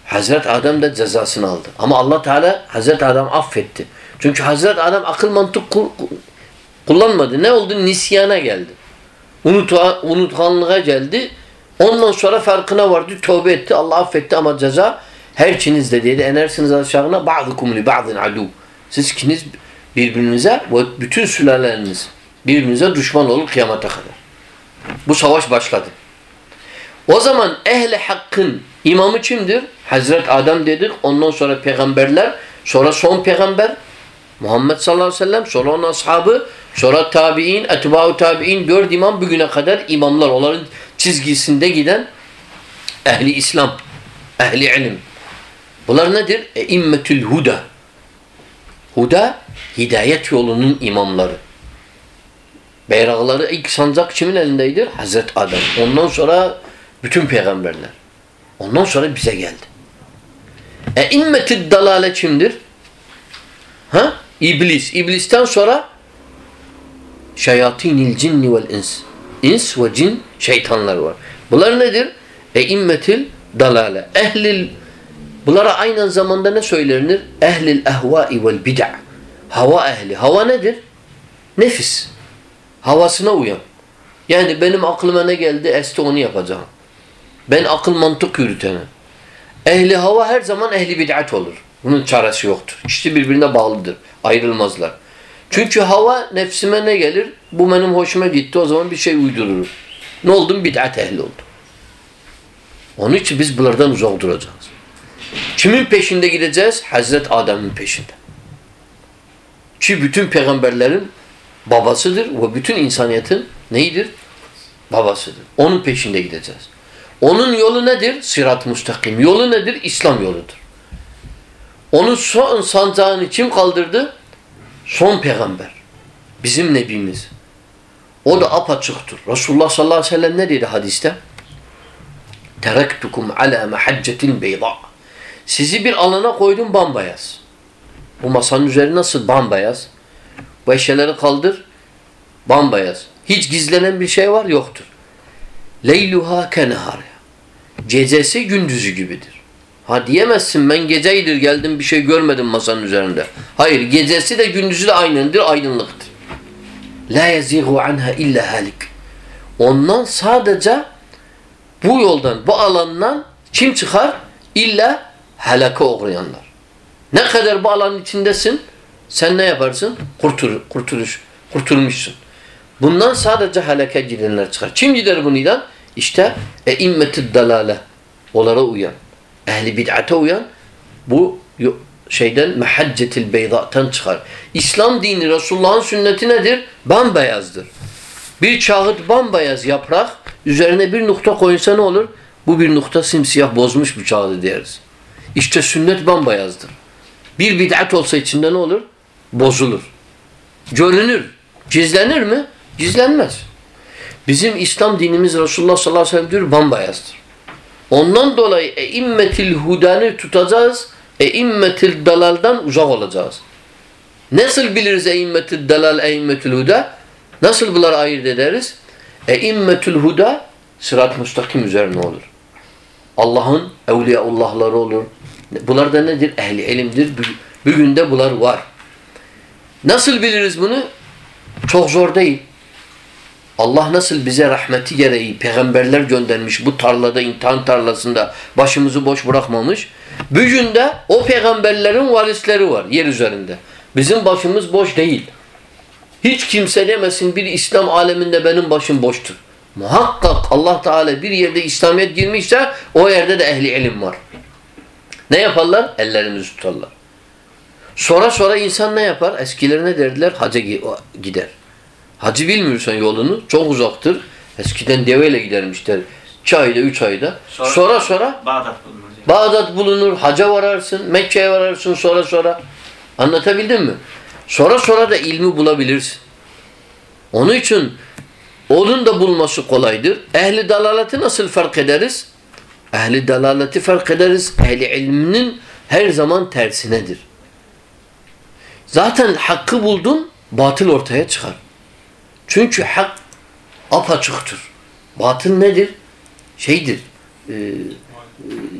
S1: Hazret Adem de cezasını aldı. Ama Allah Teala Hazret Adem affetti. Çünkü Hazret Adem akıl mantık ku- ku- kullanmadı. Ne oldu? Nisyana geldi. Unutuğa, unutkanlığa geldi. Ondan sonra farkına vardı. Tövbe etti. Allah affetti ama ceza her ikiniz de dedi. Enersiniz aşağına ba'dukum li ba'din adu. Siz ikiniz birbirinize ve bütün sülaleriniz birbirinize düşman olur kıyamata kadar. Bu savaş başladı. O zaman ehli hakkın imamı kimdir? Hazret Adem dedik. Ondan sonra peygamberler. Sonra son peygamber Muhammed sallallahu aleyhi ve sellem. Sonra onun ashabı. Sonra tabi'in, etba'u tabi'in. Dört imam bugüne kadar imamlar. Onların çizgisinde giden ehli İslam. Ehli ilim. Bunlar nedir? E, immetül huda. Huda, hidayet yolunun imamları. Bayrakları ilk sancak kimin elindeydir? Hazret Adem. Ondan sonra bütün peygamberler. Ondan sonra bize geldi. E immetid dalale kimdir? Ha? İblis. İblisten sonra şeyatinil cinni vel ins. İns ve cin şeytanlar var. Bunlar nedir? Eimmetil dalale. Ehlil Bunlara aynı zamanda ne söylenir? Ehlil ehvai vel bid'a. Hava ehli. Hava nedir? Nefis. Havasına uyan. Yani benim aklıma ne geldi? Esti onu yapacağım. Ben akıl mantık yürütenim. Ehli hava her zaman ehli bid'at olur. Bunun çaresi yoktur. İşte birbirine bağlıdır. Ayrılmazlar. Çünkü hava nefsime ne gelir? Bu benim hoşuma gitti. O zaman bir şey uydururum. Ne oldum? Bid'at ehli oldum. Onun için biz bunlardan uzak duracağız. Kimin peşinde gideceğiz? Hazret Adem'in peşinde. Ki bütün peygamberlerin babasıdır ve bütün insaniyetin neydir? Babasıdır. Onun peşinde gideceğiz. Onun yolu nedir? Sırat-ı müstakim. Yolu nedir? İslam yoludur. Onun son sancağını kim kaldırdı? Son peygamber. Bizim nebimiz. O da apaçıktır. Resulullah sallallahu aleyhi ve sellem ne dedi hadiste? Terektukum ala mahaccetin beyda. Sizi bir alana koydum bambayaz. Bu masanın üzeri nasıl bambayaz? Bu eşyaları kaldır bambayaz. Hiç gizlenen bir şey var yoktur. Leyluha kenehar. Gecesi gündüzü gibidir. Ha diyemezsin ben geceydir geldim bir şey görmedim masanın üzerinde. Hayır gecesi de gündüzü de aynıdır aydınlıktır. La yezigu anha illa halik. Ondan sadece bu yoldan, bu alandan kim çıkar? İlla helaka uğrayanlar. Ne kadar bu alanın içindesin, sen ne yaparsın? Kurtul, kurtuluş, kurtulmuşsun. Bundan sadece helaka gidenler çıkar. Kim gider bundan? İşte eimmetid dalale. Onlara uyan. Ehli bid'ate uyan. Bu şeyden mehaccetil beyda'tan çıkar. İslam dini Resulullah'ın sünneti nedir? Bambeyazdır. Bir çağıt bambayaz yaprak üzerine bir nokta koyunsa ne olur? Bu bir nokta simsiyah bozmuş bu çağıdı deriz. İşte sünnet bambayazdır. Bir bid'at olsa içinde ne olur? Bozulur. Görünür. Gizlenir mi? Gizlenmez. Bizim İslam dinimiz Resulullah sallallahu aleyhi ve sellem diyor bambayazdır. Ondan dolayı eimmetil hudanı tutacağız. Eimmetil dalaldan uzak olacağız. Nasıl biliriz eimmetil dalal eimmetil huda? Nasıl bunları ayırt ederiz? Eimmetul huda sırat müstakim üzerine olur. Allah'ın evliyaullahları olur. Bunlar da nedir? Ehli ilimdir. Bugün de bunlar var. Nasıl biliriz bunu? Çok zor değil. Allah nasıl bize rahmeti gereği peygamberler göndermiş bu tarlada, imtihan tarlasında başımızı boş bırakmamış. Bugün de o peygamberlerin varisleri var yer üzerinde. Bizim başımız boş değil. Hiç kimse demesin bir İslam aleminde benim başım boştur. Muhakkak Allah Teala bir yerde İslamiyet girmişse o yerde de ehli ilim var. Ne yaparlar? Ellerimizi tutarlar. Sonra sonra insan ne yapar? Eskilerine derdiler hacı gider. Hacı bilmiyorsan yolunu çok uzaktır. Eskiden deveyle gidermişler. 2 ayda, üç ayda. Sonra sonra, sonra
S3: Bağdat bulunur.
S1: Bağdat bulunur, haca vararsın, Mekke'ye vararsın sonra sonra. Anlatabildim mi? Sonra sonra da ilmi bulabilirsin. Onun için onun da bulması kolaydır. Ehli dalaleti nasıl fark ederiz? Ehli dalaleti fark ederiz. Ehli ilminin her zaman tersinedir. Zaten hakkı buldun, batıl ortaya çıkar. Çünkü hak apaçıktır. Batıl nedir? Şeydir. E, e,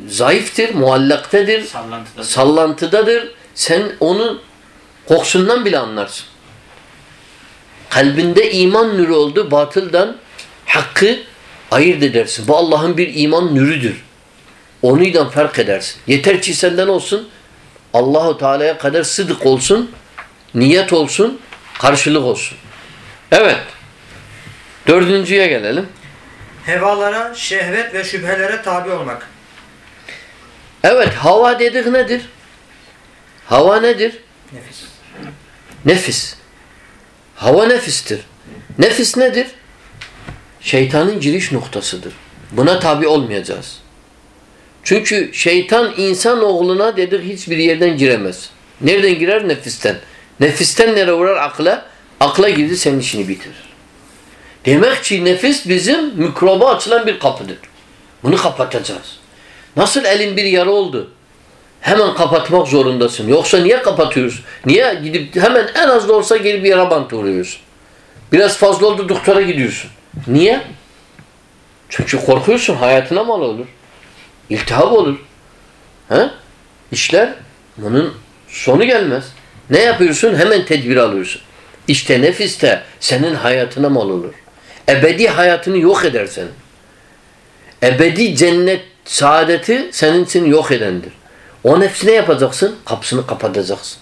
S1: zayıftır, muallaktedir,
S3: Sallantıda.
S1: sallantıdadır. Sen onun kokusundan bile anlarsın. Kalbinde iman nürü oldu, batıldan hakkı ayırt edersin. Bu Allah'ın bir iman nürüdür. Onuyla fark edersin. Yeter ki senden olsun, Allahu Teala'ya kadar sıdık olsun, niyet olsun, karşılık olsun. Evet. Dördüncüye gelelim.
S2: Hevalara, şehvet ve şüphelere tabi olmak.
S1: Evet, hava dedik nedir? Hava nedir?
S2: Nefis.
S1: Nefis. Hava nefistir. Nefis nedir? Şeytanın giriş noktasıdır. Buna tabi olmayacağız. Çünkü şeytan insan oğluna dedik hiçbir yerden giremez. Nereden girer? Nefisten. Nefisten nereye uğrar? Akla. Akla girdi senin işini bitirir. Demek ki nefis bizim mikroba açılan bir kapıdır. Bunu kapatacağız. Nasıl elin bir yara oldu? hemen kapatmak zorundasın. Yoksa niye kapatıyorsun? Niye gidip hemen en az da olsa gelip bir yere bant vuruyorsun? Biraz fazla oldu doktora gidiyorsun. Niye? Çünkü korkuyorsun hayatına mal olur. İltihap olur. He? İşler bunun sonu gelmez. Ne yapıyorsun? Hemen tedbir alıyorsun. İşte nefis de senin hayatına mal olur. Ebedi hayatını yok eder senin. Ebedi cennet saadeti senin için yok edendir. O nefsi ne yapacaksın? Kapısını kapatacaksın.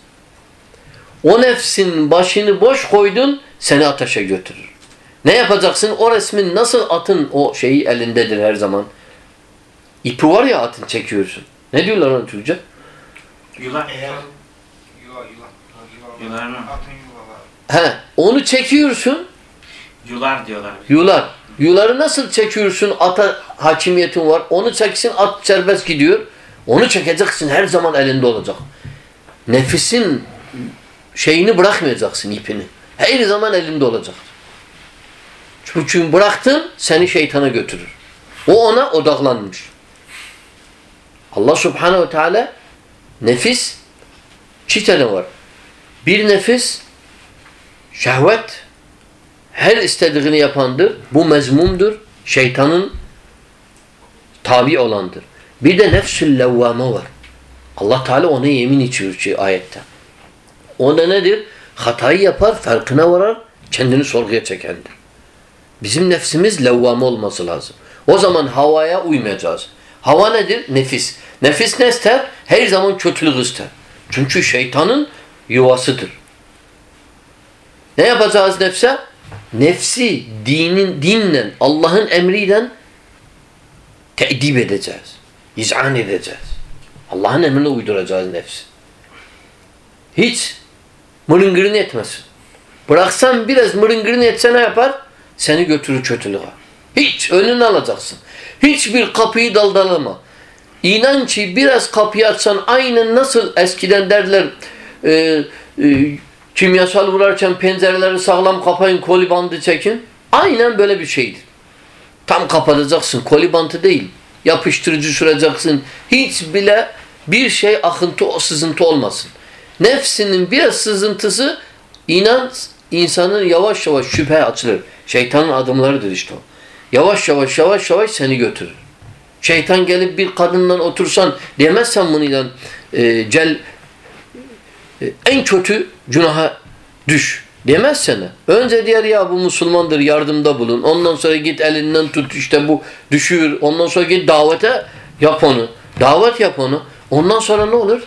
S1: O nefsin başını boş koydun seni ateşe götürür. Ne yapacaksın? O resmin nasıl atın o şeyi elindedir her zaman. İpi var ya atın çekiyorsun. Ne diyorlar ona Türkçe?
S3: Yular.
S4: Eğer yuva
S3: Yular mı?
S1: He, onu çekiyorsun.
S3: Yular diyorlar.
S1: Yular. Yuları nasıl çekiyorsun? Ata hakimiyetin var. Onu çeksin at serbest gidiyor. Onu çekeceksin her zaman elinde olacak. Nefisin şeyini bırakmayacaksın ipini. Her zaman elinde olacak. Çünkü bıraktın seni şeytana götürür. O ona odaklanmış. Allah subhanehu ve teala nefis iki tane var. Bir nefis şehvet her istediğini yapandır. Bu mezmumdur. Şeytanın tabi olandır. Bir de nefsül levvame var. Allah Teala ona yemin içiyor ki ayette. O da nedir? Hatayı yapar, farkına varar, kendini sorguya çekendir. Bizim nefsimiz levvame olması lazım. O zaman havaya uymayacağız. Hava nedir? Nefis. Nefis ne ister? Her zaman kötülük ister. Çünkü şeytanın yuvasıdır. Ne yapacağız nefse? Nefsi dinin dinle, Allah'ın emriyle te'dib edeceğiz. İz'an edeceğiz. Allah'ın emrine uyduracağız nefsi. Hiç mırıngırını etmesin. Bıraksan biraz mırıngırını etse ne yapar? Seni götürür kötülüğe. Hiç önünü alacaksın. Hiçbir kapıyı daldalama. İnan ki biraz kapıyı açsan aynen nasıl eskiden derler e, e, kimyasal vurarken pencereleri sağlam kapayın koli bandı çekin. Aynen böyle bir şeydir. Tam kapatacaksın koli bandı değil. Yapıştırıcı süreceksin. Hiç bile bir şey akıntı sızıntı olmasın. Nefsinin biraz sızıntısı inan insanın yavaş yavaş şüphe açılır. Şeytanın adımlarıdır işte o. Yavaş yavaş yavaş yavaş seni götürür. Şeytan gelip bir kadınla otursan demezsen bununla e, cel e, en kötü günaha düş demez sana. Önce diğer ya bu Müslümandır yardımda bulun. Ondan sonra git elinden tut işte bu düşüyor. Ondan sonra git davete yap onu. Davet yap onu. Ondan sonra ne olur?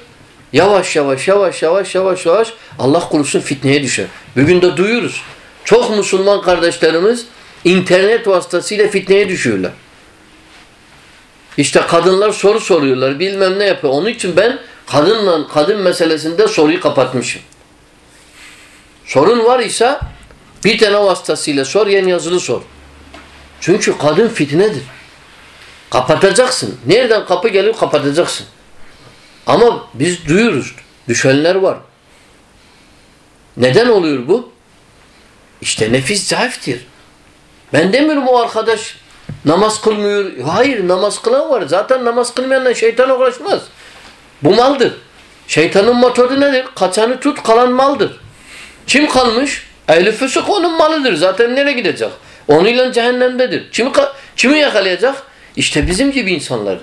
S1: Yavaş yavaş yavaş yavaş yavaş yavaş Allah korusun fitneye düşer. Bugün de duyuyoruz. Çok Müslüman kardeşlerimiz internet vasıtasıyla fitneye düşüyorlar. İşte kadınlar soru soruyorlar. Bilmem ne yapıyor. Onun için ben kadınla kadın meselesinde soruyu kapatmışım. Sorun var ise bir tane vasıtasıyla sor, yen yazılı sor. Çünkü kadın fitnedir. Kapatacaksın. Nereden kapı geliyor kapatacaksın. Ama biz duyuyoruz. Düşenler var. Neden oluyor bu? İşte nefis zayıftır. Ben demiyorum o arkadaş namaz kılmıyor. Hayır namaz kılan var. Zaten namaz kılmayanla şeytan uğraşmaz. Bu maldır. Şeytanın metodu nedir? Kaçanı tut kalan maldır. Kim kalmış? Ehl-i füsuk onun malıdır. Zaten nereye gidecek? Onunla cehennemdedir. Kimi, kimi yakalayacak? İşte bizim gibi insanlar.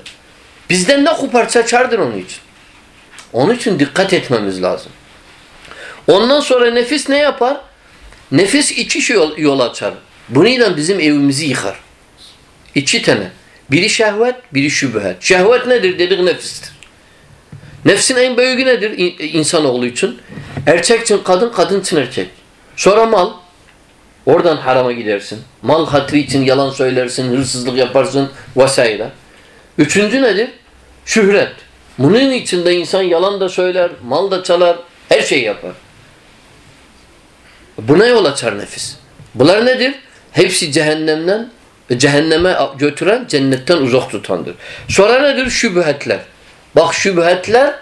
S1: Bizden ne koparsa çardır onun için. Onun için dikkat etmemiz lazım. Ondan sonra nefis ne yapar? Nefis iki şey yol, yol açar. Bununla bizim evimizi yıkar. İki tane. Biri şehvet, biri şübhet. Şehvet nedir dedik nefistir. Nefsin en büyüğü nedir insanoğlu için? Erkek için kadın, kadın için erkek. Sonra mal. Oradan harama gidersin. Mal hatırı için yalan söylersin, hırsızlık yaparsın vs. Üçüncü nedir? Şühret. Bunun içinde insan yalan da söyler, mal da çalar, her şeyi yapar. Buna yol açar nefis. Bunlar nedir? Hepsi cehennemden, cehenneme götüren, cennetten uzak tutandır. Sonra nedir? Şübhetler. Bak şübhetler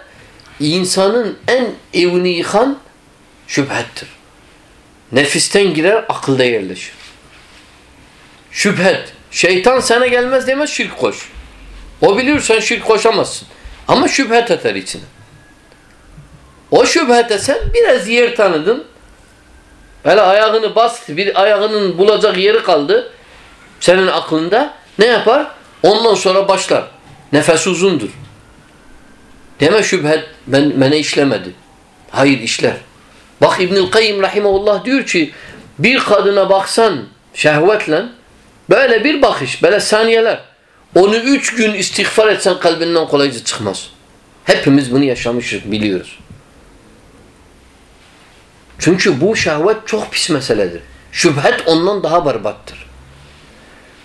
S1: insanın en evini yıkan şüphettir. Nefisten girer, akılda yerleşir. Şüphet. Şeytan sana gelmez demez şirk koş. O biliyor sen şirk koşamazsın. Ama şüphet atar içine. O şüphete sen biraz yer tanıdın. Hele ayağını bastı. Bir ayağının bulacak yeri kaldı. Senin aklında. Ne yapar? Ondan sonra başlar. Nefes uzundur. Deme şüphet ben, bana işlemedi. Hayır işler. Bak İbnül Kayyim Rahimahullah diyor ki bir kadına baksan şehvetle böyle bir bakış, böyle saniyeler onu üç gün istiğfar etsen kalbinden kolayca çıkmaz. Hepimiz bunu yaşamışız, biliyoruz. Çünkü bu şehvet çok pis meseledir. Şüphet ondan daha berbattır.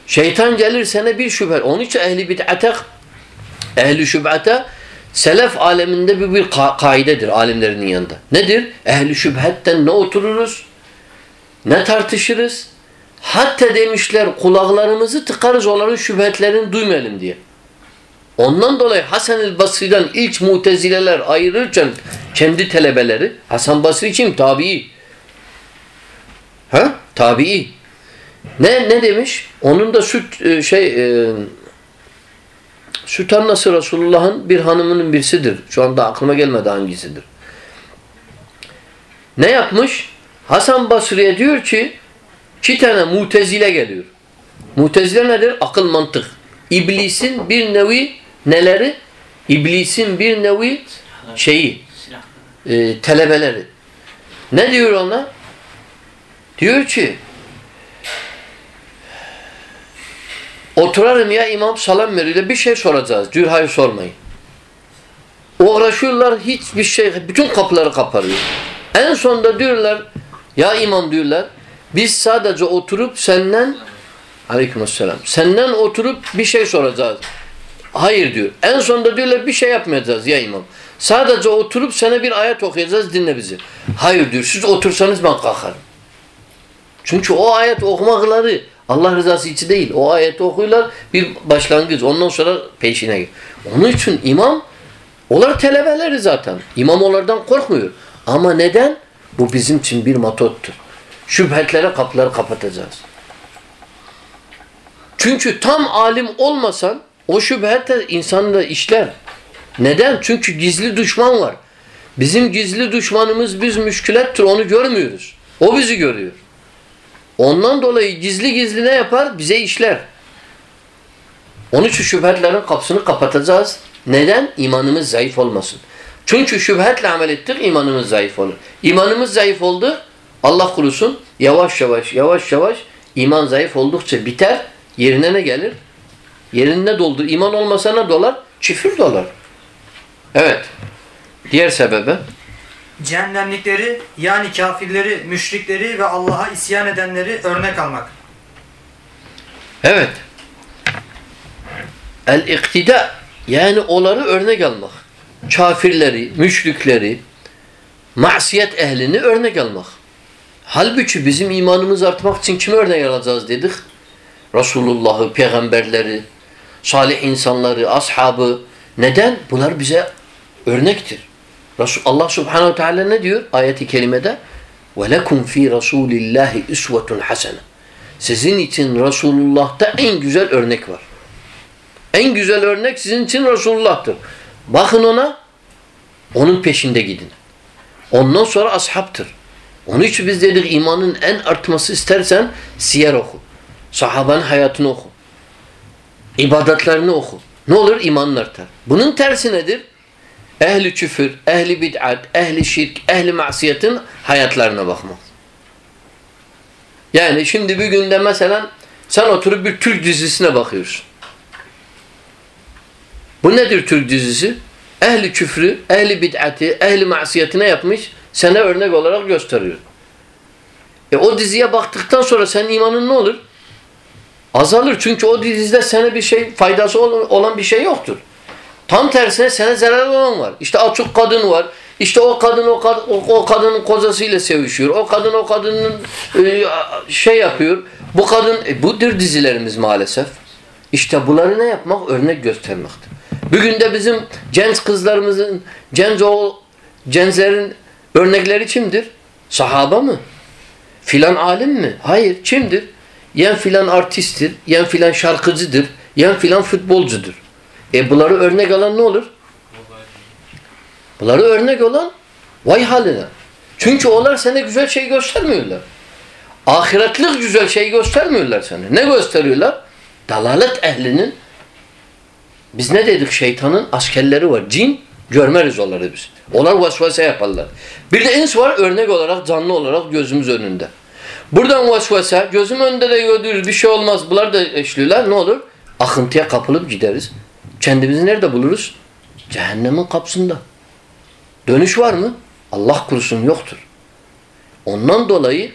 S1: Şeytan gelir sana bir şüphe. Onun için ehli bid'ate ehli şüphete selef aleminde bir, bir ka kaidedir alimlerin yanında. Nedir? Ehli şüphetten ne otururuz? Ne tartışırız? Hatta demişler kulaklarımızı tıkarız onların şüphetlerini duymayalım diye. Ondan dolayı Hasan el Basri'den ilk mutezileler ayırırken kendi telebeleri Hasan Basri kim? Tabii. Ha? Tabii. Ne ne demiş? Onun da süt e, şey e, süt annesi Resulullah'ın bir hanımının birisidir. Şu anda aklıma gelmedi hangisidir. Ne yapmış? Hasan Basri'ye diyor ki iki tane mutezile geliyor. Mutezile nedir? Akıl mantık. İblisin bir nevi neleri? İblisin bir nevi şeyi e, telebeleri. Ne diyor ona? Diyor ki oturarım ya imam salam veriyor bir şey soracağız. Diyor hayır sormayın. Uğraşıyorlar hiçbir şey bütün kapıları kaparıyor. En sonunda diyorlar ya imam diyorlar biz sadece oturup senden aleykümselam senden oturup bir şey soracağız. Hayır diyor. En sonunda diyorlar bir şey yapmayacağız ya imam. Sadece oturup sana bir ayet okuyacağız dinle bizi. Hayır diyor. Siz otursanız ben kalkarım. Çünkü o ayet okumakları Allah rızası için değil. O ayeti okuyorlar bir başlangıç. Ondan sonra peşine gir. Onun için imam onlar telebeleri zaten. İmam onlardan korkmuyor. Ama neden? Bu bizim için bir matottur. Şüphetlere kapıları kapatacağız. Çünkü tam alim olmasan o şüphet de insanı da işler. Neden? Çünkü gizli düşman var. Bizim gizli düşmanımız biz müşkülettir onu görmüyoruz. O bizi görüyor. Ondan dolayı gizli gizli ne yapar? Bize işler. Onun için şüphetlerin kapısını kapatacağız. Neden? İmanımız zayıf olmasın. Çünkü şüphetle amel ettik imanımız zayıf olur. İmanımız zayıf oldu Allah kurusun yavaş yavaş yavaş yavaş iman zayıf oldukça biter. Yerine ne gelir? Yerine doldur. İman olmasa ne dolar? Çifir dolar. Evet. Diğer sebebi
S2: Cehennemlikleri yani kafirleri, müşrikleri ve Allah'a isyan edenleri örnek almak.
S1: Evet. El-iktida yani onları örnek almak. Kafirleri, müşrikleri, masiyet ehlini örnek almak. Halbuki bizim imanımız artmak için kimi örnek alacağız dedik? Resulullah'ı, peygamberleri, salih insanları, ashabı. Neden? Bunlar bize örnektir. Resul Allah Subhanahu Teala ne diyor ayeti kerimede? Ve lekum fi Rasulillahi usvetun hasene. Sizin için Resulullah'ta en güzel örnek var. En güzel örnek sizin için Resulullah'tır. Bakın ona, onun peşinde gidin. Ondan sonra ashabtır. Onun için biz dedik imanın en artması istersen siyer oku. Sahabanın hayatını oku. İbadetlerini oku. Ne olur imanın artar. Bunun tersi nedir? Ehli küfür, ehli bid'at, ehli şirk, ehli masiyetin hayatlarına bakmak. Yani şimdi bir günde mesela sen oturup bir Türk dizisine bakıyorsun. Bu nedir Türk dizisi? Ehli küfrü, ehli bid'ati, ehli masiyetine yapmış, sana örnek olarak gösteriyor. E o diziye baktıktan sonra senin imanın ne olur? Azalır. Çünkü o dizide sana bir şey, faydası olan bir şey yoktur. Tam tersine sana zarar olan var. İşte açık kadın var. İşte o kadın o, kad o, o kadının kozasıyla sevişiyor. O kadın o kadının e, şey yapıyor. Bu kadın e, budur dizilerimiz maalesef. İşte bunları ne yapmak? Örnek göstermektir. Bugün de bizim genç kızlarımızın, genç o gençlerin örnekleri kimdir? Sahaba mı? Filan alim mi? Hayır. Kimdir? Yen filan artisttir, yen filan şarkıcıdır, yen filan futbolcudur. E bunları örnek alan ne olur? Bunları örnek olan vay haline. Çünkü onlar sana güzel şey göstermiyorlar. Ahiretlik güzel şey göstermiyorlar sana. Ne gösteriyorlar? Dalalet ehlinin biz ne dedik şeytanın askerleri var. Cin görmeriz onları biz. Onlar vesvese yaparlar. Bir de ins var örnek olarak canlı olarak gözümüz önünde. Buradan vesvese gözüm önünde de gördüğümüz bir şey olmaz. Bunlar da eşliyorlar. Ne olur? Akıntıya kapılıp gideriz. Kendimizi nerede buluruz? Cehennemin kapısında. Dönüş var mı? Allah kurusun yoktur. Ondan dolayı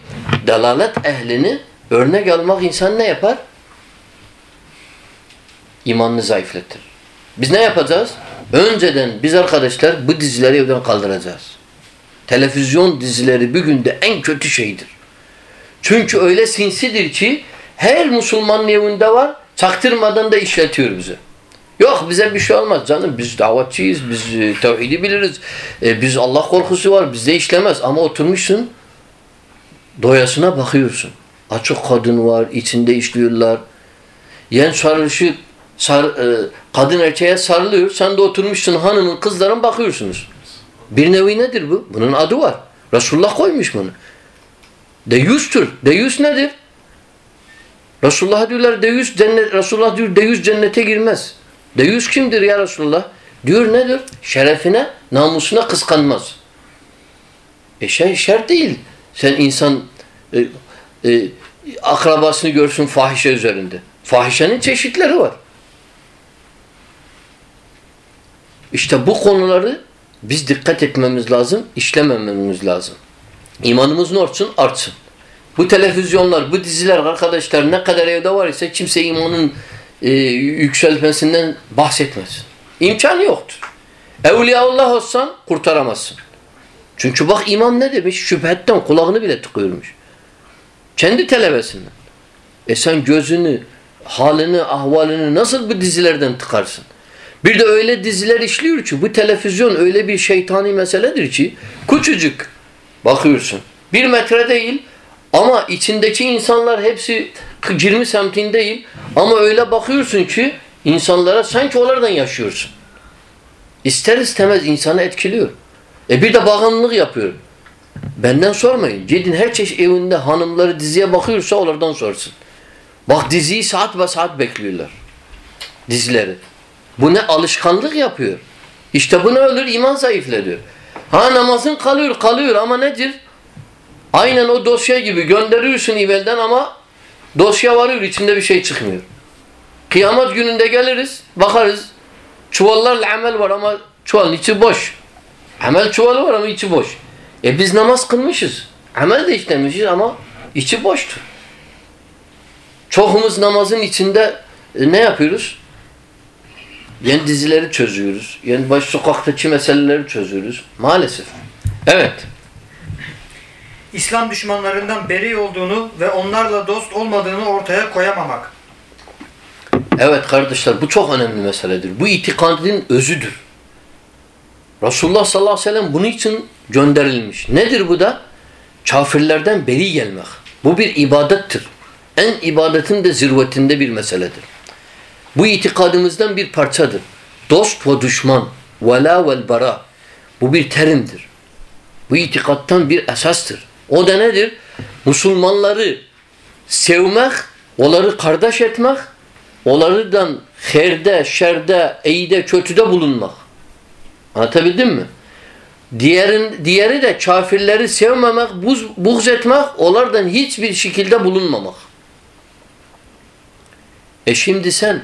S1: delalet ehlini örnek almak insan ne yapar? İmanını zayıflatır. Biz ne yapacağız? Önceden biz arkadaşlar bu dizileri evden kaldıracağız. Televizyon dizileri bir günde en kötü şeydir. Çünkü öyle sinsidir ki her Müslümanın evinde var çaktırmadan da işletiyor bize. Yok bize bir şey olmaz canım biz davetçiyiz, biz e, tevhidi biliriz, e, biz Allah korkusu var bizde işlemez ama oturmuşsun doyasına bakıyorsun. Açık kadın var, içinde işliyorlar. Yen sarılışı sar, e, kadın erkeğe sarılıyor. Sen de oturmuşsun hanımın, kızların bakıyorsunuz. Bir nevi nedir bu? Bunun adı var. Resulullah koymuş bunu. Deyüstür. Deyüs nedir? Resulullah diyorlar deyüs cennet Resulullah diyor deyüs cennete girmez. Deyüs kimdir ya Resulullah? Diyor nedir? Şerefine, namusuna kıskanmaz. E şey şer değil. Sen insan e, e, akrabasını görsün fahişe üzerinde. Fahişenin çeşitleri var. İşte bu konuları biz dikkat etmemiz lazım, işlemememiz lazım. İmanımız ne olsun? Artsın. Bu televizyonlar, bu diziler arkadaşlar ne kadar evde var ise kimse imanın e, yükselmesinden bahsetmesin. İmkanı yoktur. Evliyaullah olsan kurtaramazsın. Çünkü bak imam ne demiş? Şüphetten kulağını bile tıkıyormuş. Kendi televesinden. E sen gözünü, halini, ahvalini nasıl bu dizilerden tıkarsın? Bir de öyle diziler işliyor ki bu televizyon öyle bir şeytani meseledir ki küçücük bakıyorsun. Bir metre değil ama içindeki insanlar hepsi 20 semtin değil ama öyle bakıyorsun ki insanlara sanki onlardan yaşıyorsun. İster istemez insanı etkiliyor. E bir de bağımlılık yapıyor. Benden sormayın. Gidin her çeşit evinde hanımları diziye bakıyorsa onlardan sorsun. Bak diziyi saat ve saat bekliyorlar. Dizileri. Bu ne alışkanlık yapıyor. İşte bu ne olur? İman zayıflıyor. Ha namazın kalıyor kalıyor ama nedir? Aynen o dosya gibi gönderiyorsun evvelden ama dosya varıyor içinde bir şey çıkmıyor. Kıyamet gününde geliriz bakarız çuvallarla amel var ama çuvalın içi boş. Amel çuvalı var ama içi boş. E biz namaz kılmışız. Amel de işlemişiz ama içi boştur. Çoğumuz namazın içinde e, ne yapıyoruz? Yeni dizileri çözüyoruz. Yeni baş sokaktaki meseleleri çözüyoruz. Maalesef. Evet.
S2: İslam düşmanlarından beri olduğunu ve onlarla dost olmadığını ortaya koyamamak.
S1: Evet kardeşler bu çok önemli meseledir. Bu itikadın özüdür. Resulullah sallallahu aleyhi ve sellem bunun için gönderilmiş. Nedir bu da? Kafirlerden beri gelmek. Bu bir ibadettir. En ibadetin de zirvetinde bir meseledir. Bu itikadımızdan bir parçadır. Dost ve düşman. Vela vel bara. Bu bir terimdir. Bu itikattan bir esastır. O da nedir? Müslümanları sevmek, onları kardeş etmek, onlardan herde, şerde, iyide, kötüde bulunmak. Anlatabildim mi? Diğerin, diğeri de kafirleri sevmemek, buz, buğz etmek, onlardan hiçbir şekilde bulunmamak. E şimdi sen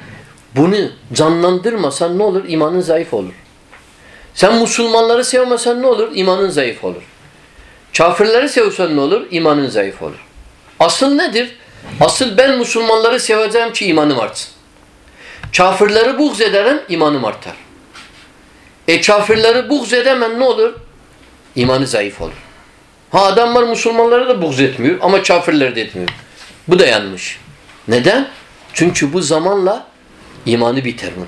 S1: bunu canlandırmasan ne olur? İmanın zayıf olur. Sen Müslümanları sevmesen ne olur? İmanın zayıf olur. Kafirleri sevsen ne olur? İmanın zayıf olur. Asıl nedir? Asıl ben Müslümanları seveceğim ki imanım artsın. Kafirleri buğz ederim, imanım artar. E kafirleri buğz edemem ne olur? İmanı zayıf olur. Ha adam var Müslümanları da buğz etmiyor ama kafirleri de etmiyor. Bu da yanlış. Neden? Çünkü bu zamanla imanı biter bunun.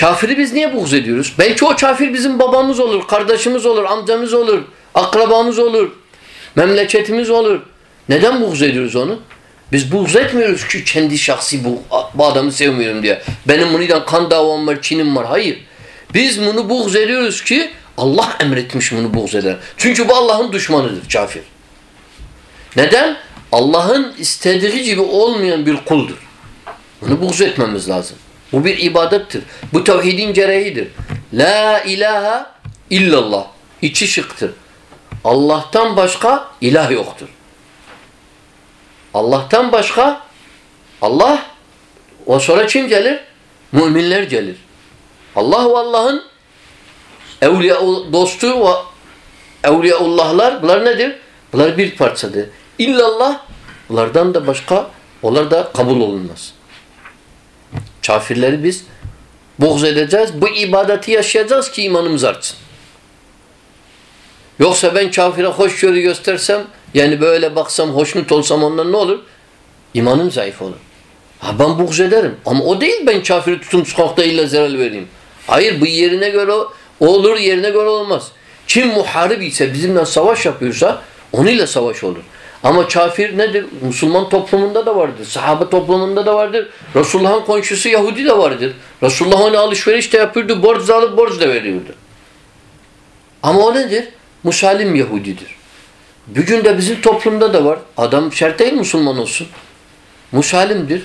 S1: Kafiri biz niye buğz ediyoruz? Belki o kafir bizim babamız olur, kardeşimiz olur, amcamız olur, akrabamız olur, memleketimiz olur. Neden buğz ediyoruz onu? Biz buğz etmiyoruz ki kendi şahsi bu, bu adamı sevmiyorum diye. Benim bununla kan davam var, kinim var. Hayır. Biz bunu buğz ediyoruz ki Allah emretmiş bunu buğz eder. Çünkü bu Allah'ın düşmanıdır kafir. Neden? Allah'ın istediği gibi olmayan bir kuldur. Bunu buğz etmemiz lazım. Bu bir ibadettir. Bu tevhidin gereğidir. La ilahe illallah. İçi şıktır. Allah'tan başka ilah yoktur. Allah'tan başka Allah o sonra kim gelir? Müminler gelir. Allah ve Allah'ın evliya dostu ve evliyaullahlar bunlar nedir? Bunlar bir parçadır. İllallah bunlardan da başka onlar da kabul olunmaz. Kafirleri biz buğz edeceğiz. Bu ibadeti yaşayacağız ki imanımız artsın. Yoksa ben kafire hoşgörü göstersem yani böyle baksam hoşnut olsam ondan ne olur? İmanım zayıf olur. Ha ben buğz ederim. Ama o değil ben kafiri tutum sokakta illa zarar vereyim. Hayır bu yerine göre o olur yerine göre olmaz. Kim muharip ise bizimle savaş yapıyorsa onunla savaş olur. Ama kafir nedir? Müslüman toplumunda da vardır. Sahabe toplumunda da vardır. Resulullah'ın komşusu Yahudi de vardır. Resulullah ona alışveriş de yapıyordu. Borç da alıp borç da veriyordu. Ama o nedir? Musalim Yahudidir. Bugün de bizim toplumda da var. Adam şart değil Müslüman olsun. Musalimdir.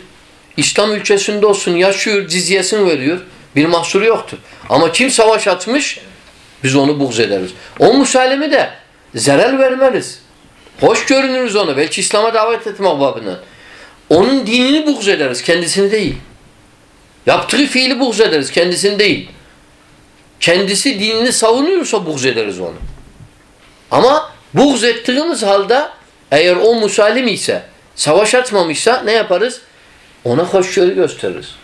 S1: İslam ülkesinde olsun, yaşıyor, cizyesini veriyor. Bir mahsuru yoktur. Ama kim savaş atmış, biz onu buğz ederiz. O musalimi de zarar vermeliz. Hoş görünürüz ona. Belki İslam'a davet etmek babından. Onun dinini buğz ederiz, kendisini değil. Yaptığı fiili buğz ederiz, kendisini değil. Kendisi dinini savunuyorsa buğz ederiz onu. Ama buğz ettiğimiz halde eğer o musalim ise, savaş atmamışsa ne yaparız? Ona hoşgörü gösteririz.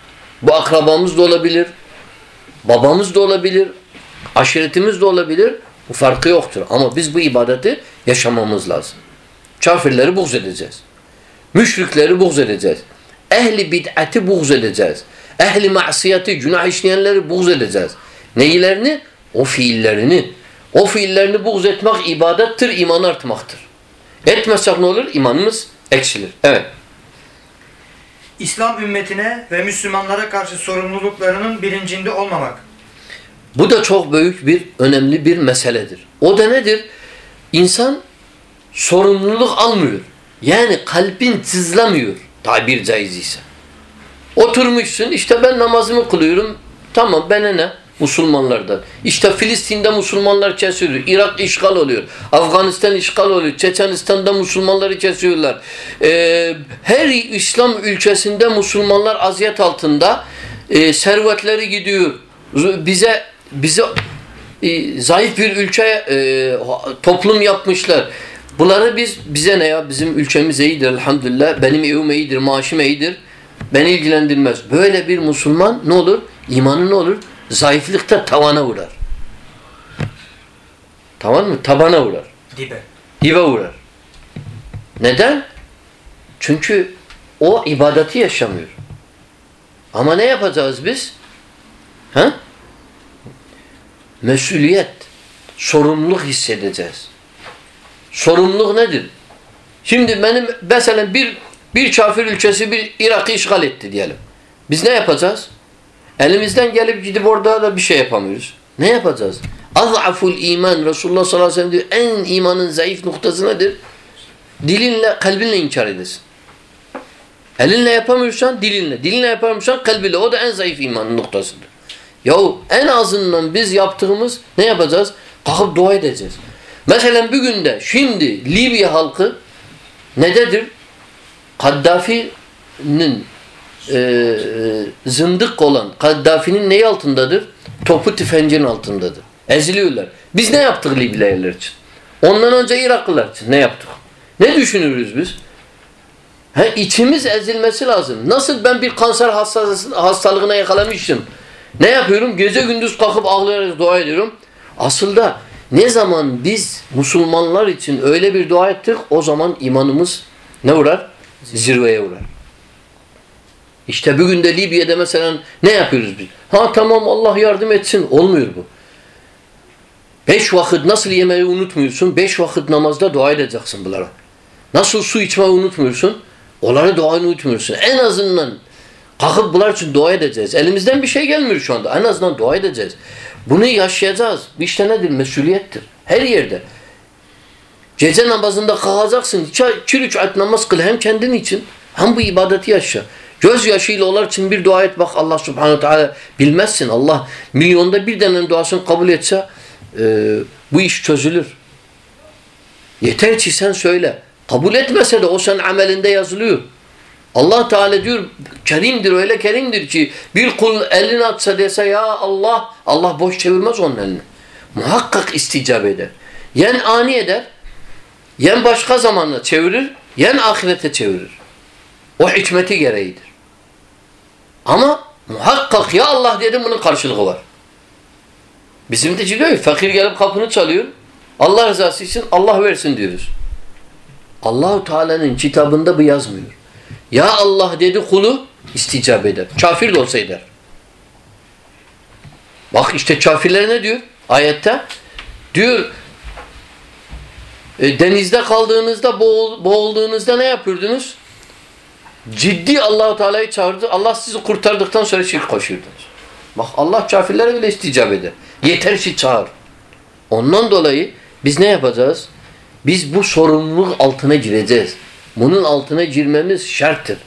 S1: Bu akrabamız da olabilir, babamız da olabilir, aşiretimiz de olabilir. Bu farkı yoktur. Ama biz bu ibadeti yaşamamız lazım. Kafirleri buğz edeceğiz. Müşrikleri buğz edeceğiz. Ehli bid'ati buğz edeceğiz. Ehli masiyeti, günah işleyenleri buğz edeceğiz. Neylerini? O fiillerini. O fiillerini buğz etmek ibadettir, iman artmaktır. Etmezsek ne olur? İmanımız eksilir. Evet.
S2: İslam ümmetine ve Müslümanlara karşı sorumluluklarının bilincinde olmamak.
S1: Bu da çok büyük bir, önemli bir meseledir. O da nedir? İnsan sorumluluk almıyor. Yani kalbin tızlamıyor tabir caiz ise. Oturmuşsun işte ben namazımı kılıyorum. Tamam bana ne? Musulmanlardan. İşte Filistin'de Müslümanlar kesiliyor. Irak işgal oluyor. Afganistan işgal oluyor. Çeçenistan'da Müslümanları kesiyorlar. Ee, her İslam ülkesinde Müslümanlar aziyet altında. Ee, servetleri gidiyor. Bize bize e, zayıf bir ülke e, toplum yapmışlar. Bunları biz bize ne ya? Bizim ülkemiz iyidir elhamdülillah. Benim evim iyidir, maaşım iyidir. Beni ilgilendirmez. Böyle bir Müslüman ne olur? İmanı ne olur? Zayıflıkta tavana vurar. Tamam mı? Tabana vurar.
S2: Dibe.
S1: Dibe vurar. Neden? Çünkü o ibadeti yaşamıyor. Ama ne yapacağız biz? Ha? Mesuliyet, sorumluluk hissedeceğiz. Sorumluluk nedir? Şimdi benim mesela bir bir kafir ülkesi bir Irak'ı işgal etti diyelim. Biz ne yapacağız? Elimizden gelip gidip orada da bir şey yapamıyoruz. Ne yapacağız? Az'aful iman Resulullah sallallahu aleyhi ve sellem diyor en imanın zayıf noktası nedir? Dilinle, kalbinle inkar edesin. Elinle yapamıyorsan dilinle. Dilinle yapamıyorsan kalbiyle. O da en zayıf imanın noktasıdır. Yahu en azından biz yaptığımız ne yapacağız? Kalkıp dua edeceğiz. Mesela bugün de şimdi Libya halkı nededir? Kaddafi'nin e, zındık olan Kaddafi'nin neyi altındadır? Topu tüfencin altındadır. Eziliyorlar. Biz ne yaptık Libyalılar için? Ondan önce Iraklılar için ne yaptık? Ne düşünürüz biz? He, içimiz ezilmesi lazım. Nasıl ben bir kanser hastalığına yakalamışım? Ne yapıyorum? Gece gündüz kalkıp ağlayarak dua ediyorum. Aslında ne zaman biz Müslümanlar için öyle bir dua ettik o zaman imanımız ne uğrar? Zirveye uğrar. İşte bugün de Libya'da mesela ne yapıyoruz biz? Ha tamam Allah yardım etsin. Olmuyor bu. Beş vakit nasıl yemeği unutmuyorsun? Beş vakit namazda dua edeceksin bunlara. Nasıl su içmeyi unutmuyorsun? Onları duayı unutmuyorsun. En azından Kalkıp bunlar için dua edeceğiz. Elimizden bir şey gelmiyor şu anda. En azından dua edeceğiz. Bunu yaşayacağız. Bu işte nedir? Mesuliyettir. Her yerde. Gece namazında kalkacaksın. İki rükat namaz kıl hem kendin için hem bu ibadeti yaşa. Göz yaşıyla onlar için bir dua et bak Allah subhanahu teala bilmezsin. Allah milyonda bir denenin duasını kabul etse e, bu iş çözülür. Yeter ki sen söyle. Kabul etmese de o senin amelinde yazılıyor. Allah Teala diyor kerimdir öyle kerimdir ki bir kul elini atsa dese ya Allah Allah boş çevirmez onun elini. Muhakkak isticap eder. Yen ani eder. Yen başka zamanla çevirir. Yen ahirete çevirir. O hikmeti gereğidir. Ama muhakkak ya Allah dedim bunun karşılığı var. Bizim de diyor fakir gelip kapını çalıyor. Allah rızası için Allah versin diyoruz. Allahu Teala'nın kitabında bu yazmıyor. Ya Allah dedi kulu isticap eder. Kafir de olsa eder. Bak işte kafirler ne diyor ayette? Diyor e, denizde kaldığınızda boğul, boğulduğunuzda ne yapıyordunuz? Ciddi Allahu Teala'yı çağırdı. Allah sizi kurtardıktan sonra şirk koşuyordunuz. Bak Allah kafirlere bile isticap eder. Yeter ki çağır. Ondan dolayı biz ne yapacağız? Biz bu sorumluluk altına gireceğiz. Bunun altına girmemiz şarttır.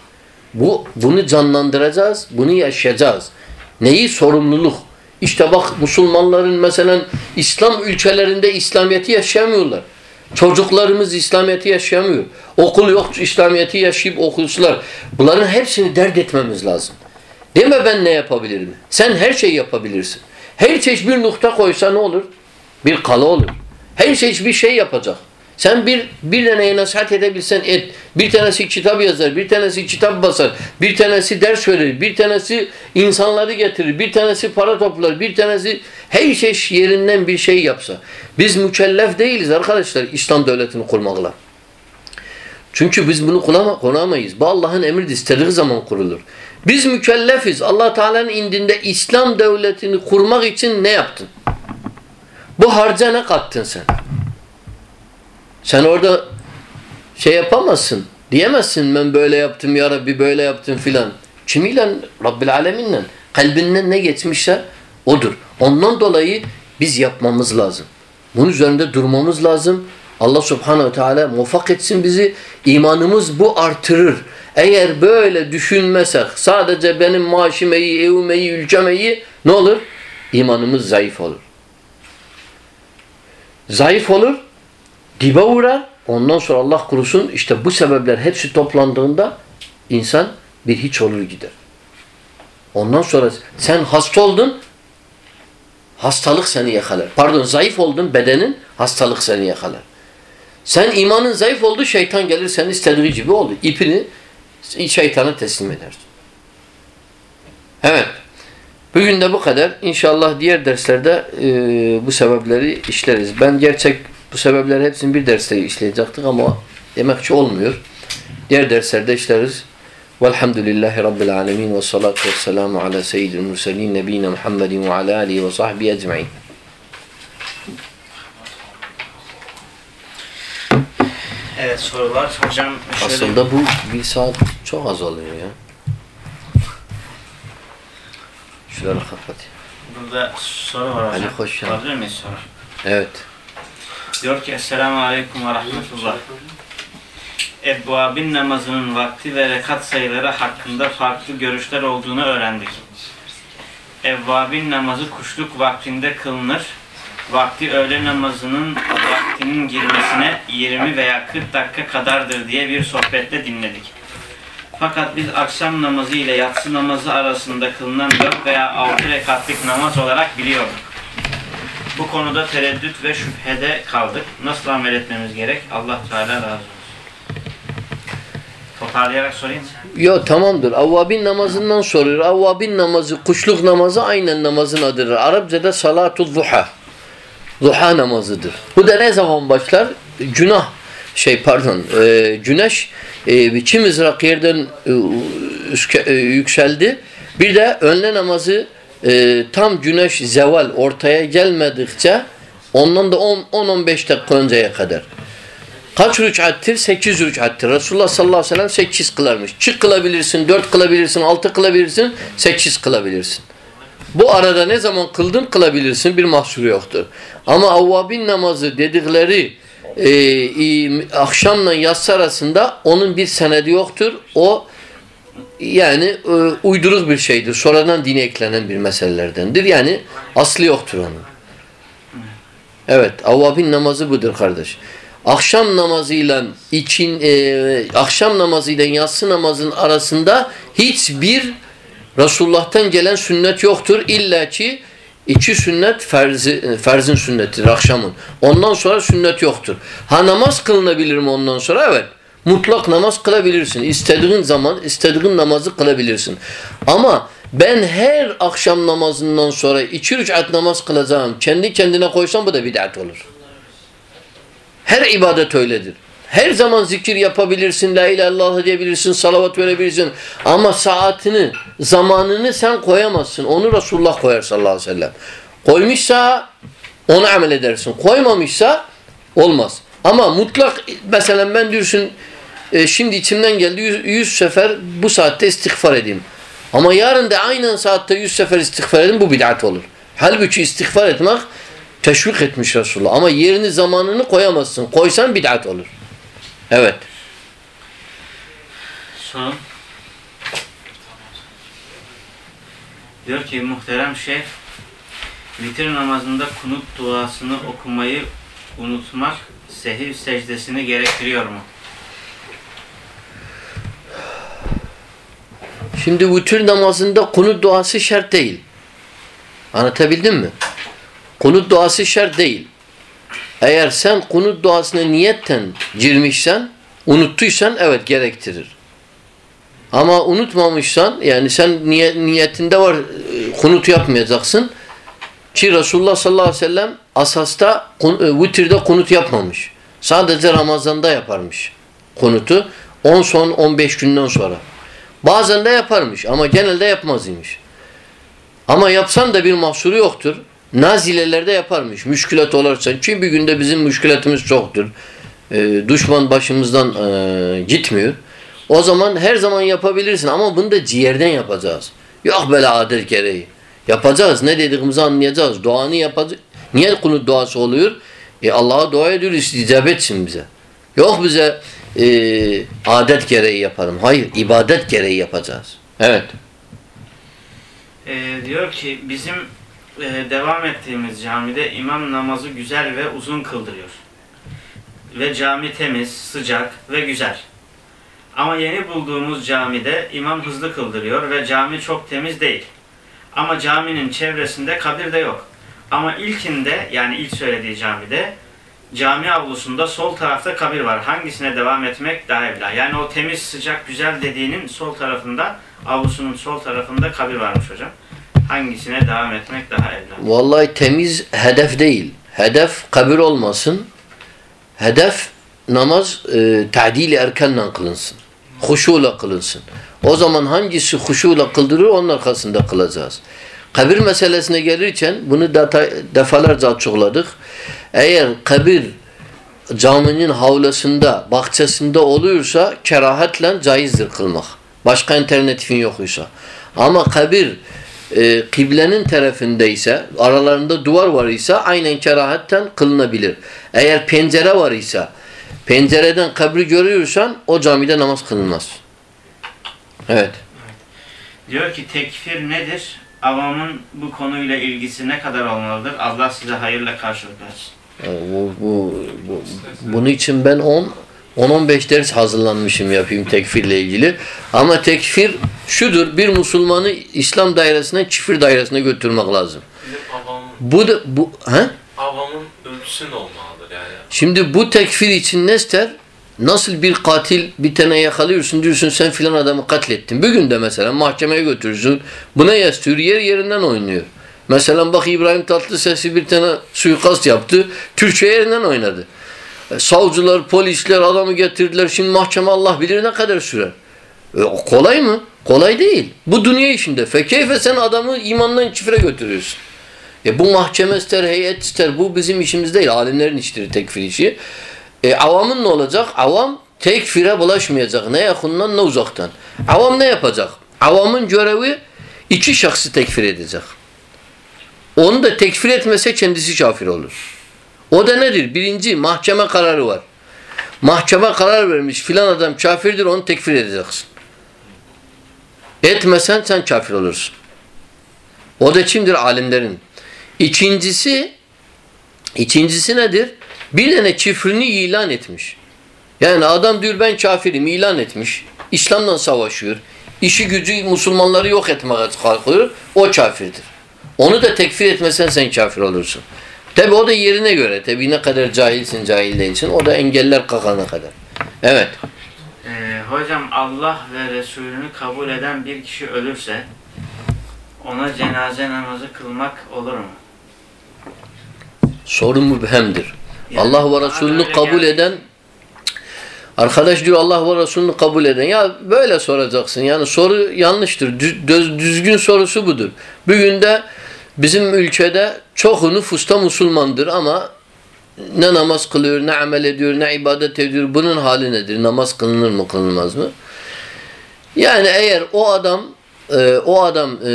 S1: Bu bunu canlandıracağız, bunu yaşayacağız. Neyi sorumluluk? İşte bak Müslümanların mesela İslam ülkelerinde İslamiyeti yaşayamıyorlar. Çocuklarımız İslamiyeti yaşayamıyor. Okul yok, İslamiyeti yaşayıp okulsular. Bunların hepsini dert etmemiz lazım. Deme ben ne yapabilirim? Sen her şeyi yapabilirsin. Her çeşit bir nokta koysa ne olur? Bir kala olur. Her çeşit bir şey yapacak. Sen bir bir deneye nasihat edebilsen et. Bir tanesi kitap yazar, bir tanesi kitap basar, bir tanesi ders verir, bir tanesi insanları getirir, bir tanesi para toplar, bir tanesi her şey yerinden bir şey yapsa. Biz mükellef değiliz arkadaşlar İslam devletini kurmakla. Çünkü biz bunu kulama, kunamayız. Bu Allah'ın emridir. İstediği zaman kurulur. Biz mükellefiz. Allah Teala'nın indinde İslam devletini kurmak için ne yaptın? Bu harca ne kattın sen? Sen orada şey yapamazsın. Diyemezsin ben böyle yaptım ya Rabbi böyle yaptım filan. Kimiyle? Rabbil aleminle. Kalbinden ne geçmişse odur. Ondan dolayı biz yapmamız lazım. Bunun üzerinde durmamız lazım. Allah subhanehu teala muvaffak etsin bizi. İmanımız bu artırır. Eğer böyle düşünmesek sadece benim maaşım iyi, evim iyi, ülkem iyi ne olur? İmanımız zayıf olur. Zayıf olur. Dibe uğrar. Ondan sonra Allah kurusun işte bu sebepler hepsi toplandığında insan bir hiç olur gider. Ondan sonra sen hasta oldun hastalık seni yakalar. Pardon zayıf oldun bedenin hastalık seni yakalar. Sen imanın zayıf oldu şeytan gelir senin istediği gibi oldu. İpini şeytana teslim edersin. Evet. Bugün de bu kadar. İnşallah diğer derslerde e, bu sebepleri işleriz. Ben gerçek bu sebepleri hepsini bir derste işleyecektik ama demek ki olmuyor. Diğer derslerde işleriz. Velhamdülillahi Rabbil alemin ve salatu ve selamu ala seyyidil murselin nebine Muhammedin ve ala alihi ve sahbihi ecma'in.
S3: Evet sorular. Hocam şöyle
S1: Aslında bu bir saat çok az oluyor ya. Şuraları kapat.
S3: burada soru var hocam.
S1: Ali hoş geldin.
S3: Alabilir miyiz soru?
S1: Evet.
S3: Diyor ki Esselamu Aleyküm ve Rahmetullah. Ebbabin namazının vakti ve rekat sayıları hakkında farklı görüşler olduğunu öğrendik. Evvabin namazı kuşluk vaktinde kılınır. Vakti öğle namazının vaktinin girmesine 20 veya 40 dakika kadardır diye bir sohbette dinledik. Fakat biz akşam namazı ile yatsı namazı arasında kılınan 4 veya 6 rekatlık namaz olarak biliyorduk. Bu konuda tereddüt ve şüphede kaldık. Nasıl amel etmemiz gerek? Allah Teala razı olsun. Toparlayarak sorayım mı?
S1: Yo tamamdır. Avvabin namazından soruyor. Avvabin namazı, kuşluk namazı aynen namazın adıdır. Arapçada salatu zuha. Zuha namazıdır. Bu da ne zaman başlar? Günah şey pardon e, güneş e, bir çim mızrak yerden e, e, yükseldi. Bir de önle namazı e, tam güneş zeval ortaya gelmedikçe ondan da 10-15 dakika önceye kadar. Kaç rükattir? 8 rükattir. Resulullah sallallahu aleyhi ve sellem 8 kılarmış. Çık kılabilirsin, 4 kılabilirsin, 6 kılabilirsin, 8 kılabilirsin. Bu arada ne zaman kıldın kılabilirsin bir mahsuru yoktur. Ama avvabin namazı dedikleri e, e, akşamla yatsı arasında onun bir senedi yoktur. O yani e, uyduruk bir şeydir. Sonradan dine eklenen bir meselelerdendir. Yani aslı yoktur onun. Evet, avvabin namazı budur kardeş. Akşam namazıyla için e, akşam namazıyla yatsı namazın arasında hiçbir Resulullah'tan gelen sünnet yoktur. İlla ki iki sünnet ferzi, ferzin sünnetidir akşamın. Ondan sonra sünnet yoktur. Ha namaz kılınabilir mi ondan sonra? Evet. Mutlak namaz kılabilirsin. İstediğin zaman istediğin namazı kılabilirsin. Ama ben her akşam namazından sonra iki rükat namaz kılacağım. Kendi kendine koysam bu da bid'at olur. Her ibadet öyledir. Her zaman zikir yapabilirsin, la ilahe illallah diyebilirsin, salavat verebilirsin. Ama saatini, zamanını sen koyamazsın. Onu Resulullah koyar sallallahu aleyhi ve sellem. Koymuşsa onu amel edersin. Koymamışsa olmaz. Ama mutlak mesela ben diyorsun e, şimdi içimden geldi 100, 100 sefer bu saatte istiğfar edeyim. Ama yarın da aynen saatte 100 sefer istiğfar edeyim bu bid'at olur. Halbuki istiğfar etmek teşvik etmiş Resulullah. Ama yerini zamanını koyamazsın. Koysan bid'at olur. Evet.
S3: Sorun. Diyor ki muhterem şeyh vitir namazında kunut duasını okumayı unutmak sehiv secdesini gerektiriyor mu?
S1: Şimdi vütür namazında kunut duası şart değil. Anlatabildim mi? Kunut duası şart değil. Eğer sen kunut duasına niyetten girmişsen, unuttuysan evet gerektirir. Ama unutmamışsan yani sen niyet, niyetinde var e, kunut yapmayacaksın. Ki Resulullah sallallahu aleyhi ve sellem asasta e, vitirde kunut yapmamış. Sadece Ramazan'da yaparmış kunutu. 10 son 15 günden sonra. Bazen de yaparmış ama genelde yapmazmış. Ama yapsan da bir mahsuru yoktur. Nazilelerde yaparmış. Müşkülat olursa. Çünkü bir günde bizim müşkülatımız çoktur. E, düşman başımızdan e, gitmiyor. O zaman her zaman yapabilirsin ama bunu da ciğerden yapacağız. Yok böyle adet gereği. Yapacağız. Ne dediğimizi anlayacağız. Duanı yapacağız. Niye kunut duası oluyor? E Allah'a dua ediyoruz. icap etsin bize. Yok bize e, adet gereği yapalım. Hayır. ibadet gereği yapacağız. Evet.
S3: Ee, diyor ki bizim e, devam ettiğimiz camide imam namazı güzel ve uzun kıldırıyor. Ve cami temiz, sıcak ve güzel. Ama yeni bulduğumuz camide imam hızlı kıldırıyor ve cami çok temiz değil. Ama caminin çevresinde kabir de yok. Ama ilkinde yani ilk söylediği camide cami avlusunda sol tarafta kabir var. Hangisine devam etmek daha evla? Yani o temiz, sıcak, güzel dediğinin sol tarafında, avlusunun sol tarafında kabir varmış hocam. Hangisine devam etmek daha evla?
S1: Vallahi temiz hedef değil. Hedef kabir olmasın. Hedef namaz e, ta'dil erkenle kılınsın. Huşuyla kılınsın. O zaman hangisi huşuyla kıldırır onun arkasında kılacağız. Kabir meselesine gelirken bunu defalarca açıkladık. Eğer kabir caminin havlasında, bahçesinde oluyorsa kerahatle caizdir kılmak. Başka alternatifin yokuysa. Ama kabir e, kıblenin tarafındaysa, aralarında duvar var ise aynen kerahatten kılınabilir. Eğer pencere var ise, pencereden kabri görüyorsan o camide namaz kılınmaz. Evet.
S3: Diyor ki tekfir nedir? Avamın bu konuyla ilgisi ne kadar olmalıdır? Allah size hayırla karşılık versin.
S1: Yani bu, bu, bu, bunun için ben 10 10-15 ders hazırlanmışım yapayım tekfirle ilgili. Ama tekfir şudur. Bir Müslümanı İslam dairesinden küfür dairesine götürmek lazım.
S5: Avamın,
S1: Bu da bu he?
S5: avamın ölçüsü ne olmalıdır yani?
S1: Şimdi bu tekfir için ne ister? Nasıl bir katil bir tane yakalıyorsun diyorsun sen filan adamı katlettin. Bugün de mesela mahkemeye götürürsün. Buna yastıyor yer yerinden oynuyor. Mesela bak İbrahim Tatlıses'i bir tane suikast yaptı. Türkçe yerinden oynadı. E, savcılar, polisler adamı getirdiler. Şimdi mahkeme Allah bilir ne kadar sürer. E, kolay mı? Kolay değil. Bu dünya işinde. Fekeyfe sen adamı imandan çifre götürüyorsun. E bu mahkeme ister, heyet ister. Bu bizim işimiz değil. Alimlerin işleri tekfir işi. E, avamın ne olacak? Avam tekfire bulaşmayacak. Ne yakından ne uzaktan. Avam ne yapacak? Avamın görevi iki şahsı tekfir edecek. Onu da tekfir etmese kendisi kafir olur. O da nedir? Birinci mahkeme kararı var. Mahkeme karar vermiş filan adam kafirdir onu tekfir edeceksin. Etmesen sen kafir olursun. O da kimdir? Alimlerin. İkincisi ikincisi nedir? Bir tane küfrünü ilan etmiş. Yani adam diyor ben kafirim ilan etmiş. İslam'la savaşıyor. İşi gücü Müslümanları yok etmeye kalkıyor. O kafirdir. Onu da tekfir etmesen sen kafir olursun. Tabi o da yerine göre. Tabi ne kadar cahilsin cahil değilsin. O da engeller kalkana kadar. Evet.
S3: Ee, hocam Allah ve Resulünü kabul eden bir kişi ölürse ona cenaze namazı kılmak olur mu?
S1: Soru mübhemdir.
S3: Yani
S1: Allah ve Resulünü kabul
S3: geldi.
S1: eden arkadaş diyor Allah ve Resulünü kabul eden. Ya böyle soracaksın. Yani soru yanlıştır. Düz- düzgün sorusu budur. Bugün de bizim ülkede çok nüfusta Müslümandır ama ne namaz kılıyor, ne amel ediyor, ne ibadet ediyor. Bunun hali nedir? Namaz kılınır mı, kılınmaz mı? Yani eğer o adam e, o adam e,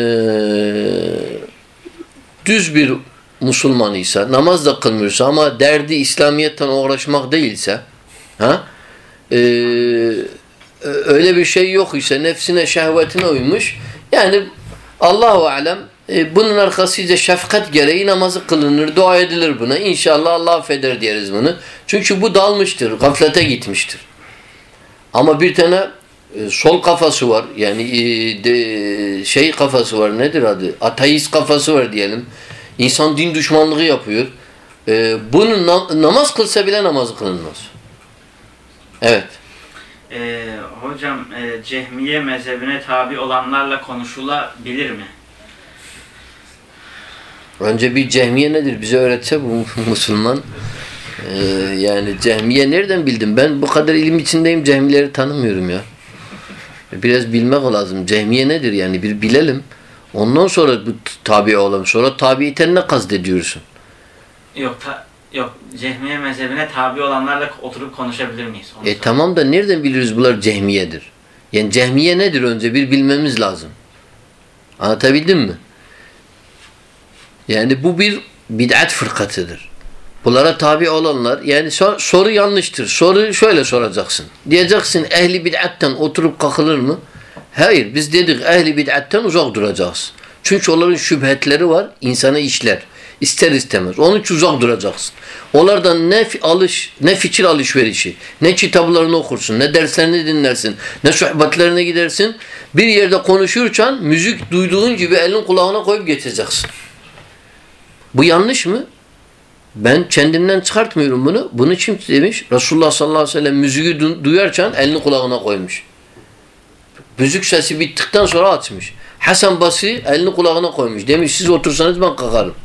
S1: düz bir Müslümanıysa, namaz da kılmıyorsa ama derdi İslamiyet'ten uğraşmak değilse, ha? E, öyle bir şey yok ise, nefsine, şehvetine uymuş, yani Allahu alem e, bunun arkasıyla şefkat gereği namazı kılınır, dua edilir buna. İnşallah Allah affeder diyeriz bunu. Çünkü bu dalmıştır, gaflete gitmiştir. Ama bir tane e, sol kafası var. Yani e, şey kafası var. Nedir adı? Ateist kafası var diyelim. İnsan din düşmanlığı yapıyor. E, bunun nam- namaz kılsa bile namazı kılınmaz. Evet.
S3: Ee, hocam e, Cehmiye mezhebine tabi olanlarla konuşulabilir mi?
S1: Önce bir cehmiye nedir? Bize öğretse bu Müslüman. E, yani cehmiye nereden bildim? Ben bu kadar ilim içindeyim. Cehmileri tanımıyorum ya. Biraz bilmek lazım. Cehmiye nedir yani? Bir bilelim. Ondan sonra bu tabi olalım. Sonra tabiiten ne kastediyorsun?
S3: Yok ta- yok Cehmiye mezhebine tabi olanlarla oturup konuşabilir miyiz? Onu
S1: E
S3: sor-
S1: tamam da nereden biliriz bunlar cehmiyedir? Yani cehmiye nedir önce bir bilmemiz lazım. Anlatabildim mi? Yani bu bir bid'at fırkatıdır. Bunlara tabi olanlar yani sor- soru yanlıştır. Soru şöyle soracaksın. Diyeceksin ehli bid'atten oturup kalkılır mı? Hayır biz dedik ehli bid'atten uzak duracağız. Çünkü onların şüphetleri var insana işler. İster istemez. Onun için uzak duracaksın. Onlardan ne alış, ne fikir alışverişi, ne kitaplarını okursun, ne derslerini dinlersin, ne sohbetlerine gidersin. Bir yerde konuşurken müzik duyduğun gibi elin kulağına koyup geçeceksin. Bu yanlış mı? Ben kendimden çıkartmıyorum bunu. Bunu kim demiş? Resulullah sallallahu aleyhi ve sellem müziği du- duyarken elini kulağına koymuş. Müzik sesi bittikten sonra açmış. Hasan Basri elini kulağına koymuş. Demiş siz otursanız ben kalkarım.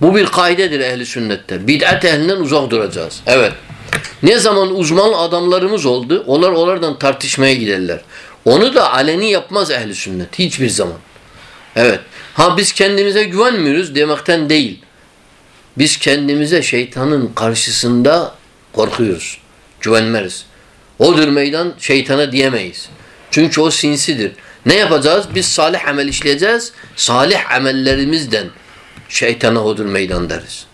S1: Bu bir kaidedir ehli sünnette. Bid'at ehlinden uzak duracağız. Evet. Ne zaman uzman adamlarımız oldu, onlar onlardan tartışmaya giderler. Onu da aleni yapmaz ehli sünnet. Hiçbir zaman. Evet. Ha biz kendimize güvenmiyoruz demekten değil. Biz kendimize şeytanın karşısında korkuyoruz. Güvenmeriz. Odur meydan şeytana diyemeyiz. Çünkü o sinsidir. Ne yapacağız? Biz salih amel işleyeceğiz. Salih amellerimizden şeytana odur meydan deriz.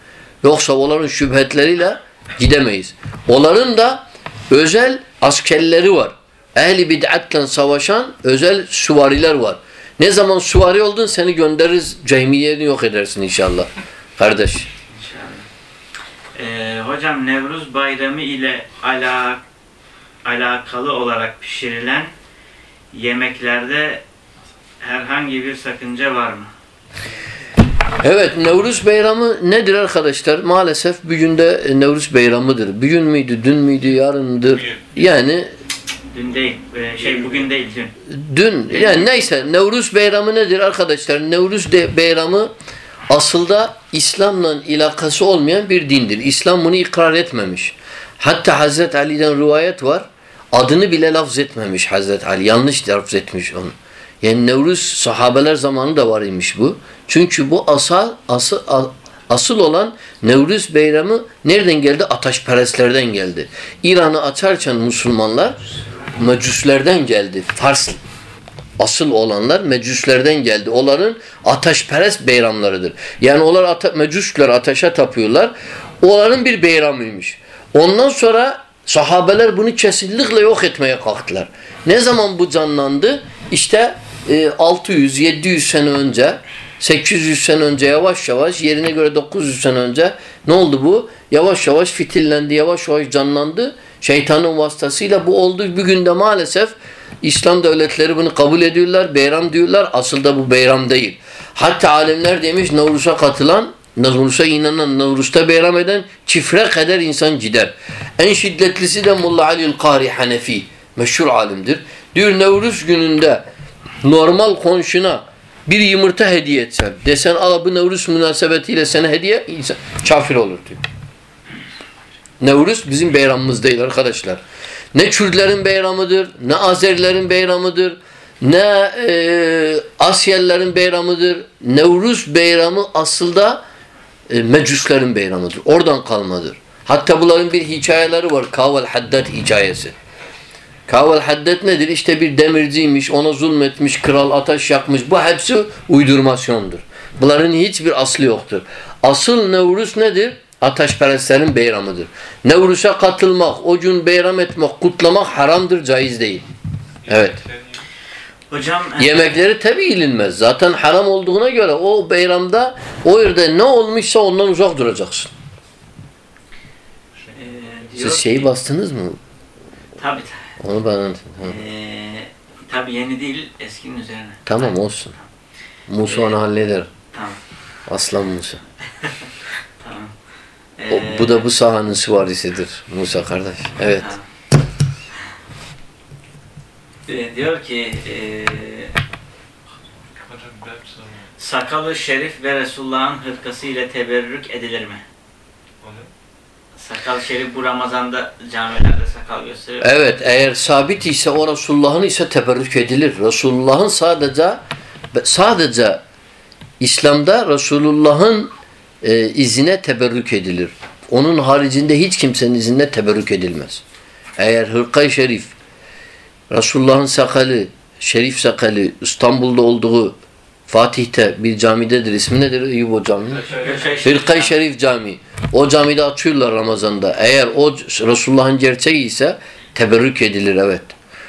S1: Yoksa onların şüphetleriyle gidemeyiz. Onların da özel askerleri var. Ehli bid'atle savaşan özel süvariler var. Ne zaman süvari oldun seni göndeririz cehmiyeni yok edersin inşallah. Kardeş.
S3: Ee, hocam Nevruz Bayramı ile ala, alakalı olarak pişirilen yemeklerde herhangi bir sakınca var mı?
S1: Evet Nevruz Bayramı nedir arkadaşlar? Maalesef bugün de Nevruz Bayramı'dır. Bugün müydü, dün müydü, yarındır. Yani
S3: Dün değil, e, şey bugün değil dün.
S1: dün yani neyse Nevruz Bayramı nedir arkadaşlar? Nevruz de Bayramı aslında İslam'la ilakası olmayan bir dindir. İslam bunu ikrar etmemiş. Hatta Hazreti Ali'den rivayet var. Adını bile lafz etmemiş Hazreti Ali. Yanlış lafz etmiş onu. Yani Nevruz sahabeler zamanı da var imiş bu. Çünkü bu asal, asıl, Asıl olan Nevruz Bayramı nereden geldi? Ateşperestlerden geldi. İran'ı açarken Müslümanlar Mecuslerden geldi. Fars asıl olanlar Mecuslerden geldi. Onların ateşperest beyramlarıdır. Yani onlar ate Mecusler ateşe tapıyorlar. Onların bir beyramıymış. Ondan sonra sahabeler bunu kesinlikle yok etmeye kalktılar. Ne zaman bu canlandı? İşte e, 600-700 sene önce 800 sene önce yavaş yavaş yerine göre 900 sene önce ne oldu bu? Yavaş yavaş fitillendi, yavaş yavaş canlandı. Şeytanın vasıtasıyla bu oldu. Bugün de maalesef İslam devletleri bunu kabul ediyorlar. Beyram diyorlar. Asıl da bu beyram değil. Hatta alimler demiş Nevruz'a katılan, Nevruz'a inanan, Nevruz'da beyram eden çifre kadar insan gider. En şiddetlisi de Mulla Ali'l Kari Hanefi. Meşhur alimdir. Diyor Nevruz gününde normal komşuna bir yumurta hediye etsen, desen al bu Nevruz münasebetiyle sana hediye, insan, kafir olur diyor. Nevruz bizim beyramımız değil arkadaşlar. Ne Kürtlerin beyramıdır, ne Azerilerin beyramıdır, ne e, Asyalıların beyramıdır. Nevruz beyramı aslında e, Mecuslerin beyramıdır. Oradan kalmadır. Hatta bunların bir hikayeleri var. Kaval Haddad hikayesi. Kaval Haddad nedir? İşte bir demirciymiş, ona zulmetmiş, kral ateş yakmış. Bu hepsi uydurmasyondur. Bunların hiçbir aslı yoktur. Asıl Nevruz nedir? Ateşperestlerin beyramıdır. Nevruz'a katılmak, o gün beyram etmek, kutlamak haramdır, caiz değil. Evet.
S3: Hocam e,
S1: Yemekleri tabi ilinmez. Zaten haram olduğuna göre o beyramda o yerde ne olmuşsa ondan uzak duracaksın.
S3: e, diyor
S1: Siz şeyi
S3: ki-
S1: bastınız mı?
S3: Tabii
S1: Onu bana anlatın. Ha.
S3: Ee, tabii yeni değil eskinin üzerine.
S1: Tamam olsun. Musa onu halleder.
S3: Tamam.
S1: Aslan Musa.
S3: Tamam.
S1: O,
S3: Ee,
S1: bu da bu sahanın süvarisidir Musa kardeş. Evet.
S3: Ee, diyor ki
S5: sana
S3: sakalı şerif ve Resulullah'ın hırkası ile teberrük edilir mi?
S5: o?
S3: Sakal şerif bu Ramazan'da camilerde sakal gösterir.
S1: Evet eğer sabit ise o Resulullah'ın ise teberrük edilir. Resulullah'ın sadece sadece İslam'da Resulullah'ın e, izine teberrük edilir. Onun haricinde hiç kimsenin izinine teberrük edilmez. Eğer hırkay şerif Resulullah'ın sakalı, şerif sakalı İstanbul'da olduğu Fatih'te bir camidedir. İsmi nedir Eyüp o caminin? Hırkay Şerif Camii. O camide açıyorlar Ramazan'da. Eğer o Resulullah'ın gerçeği ise teberrük edilir evet.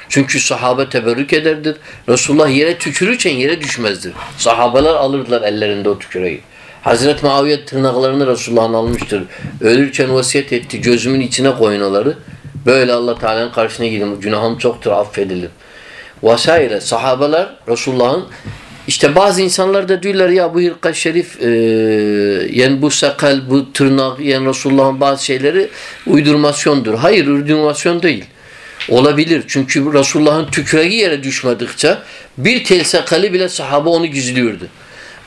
S1: Çünkü sahabe teberrük ederdir. Resulullah yere tükürürken yere düşmezdir. Sahabeler alırlar ellerinde o tüküreyi. Hazreti Muaviye tırnaklarını Resulullah'ın almıştır. Ölürken vasiyet etti. Gözümün içine koyun onları. Böyle Allah Teala'nın karşısına gidin. Günahım çoktur affedilir. Vesaire. Sahabeler Resulullah'ın işte bazı insanlar da diyorlar ya bu hırka şerif e, yani bu sakal, bu tırnak yani Resulullah'ın bazı şeyleri uydurmasyondur. Hayır uydurmasyon değil. Olabilir. Çünkü Resulullah'ın tükreği yere düşmedikçe bir tel sakalı bile sahabe onu gizliyordu.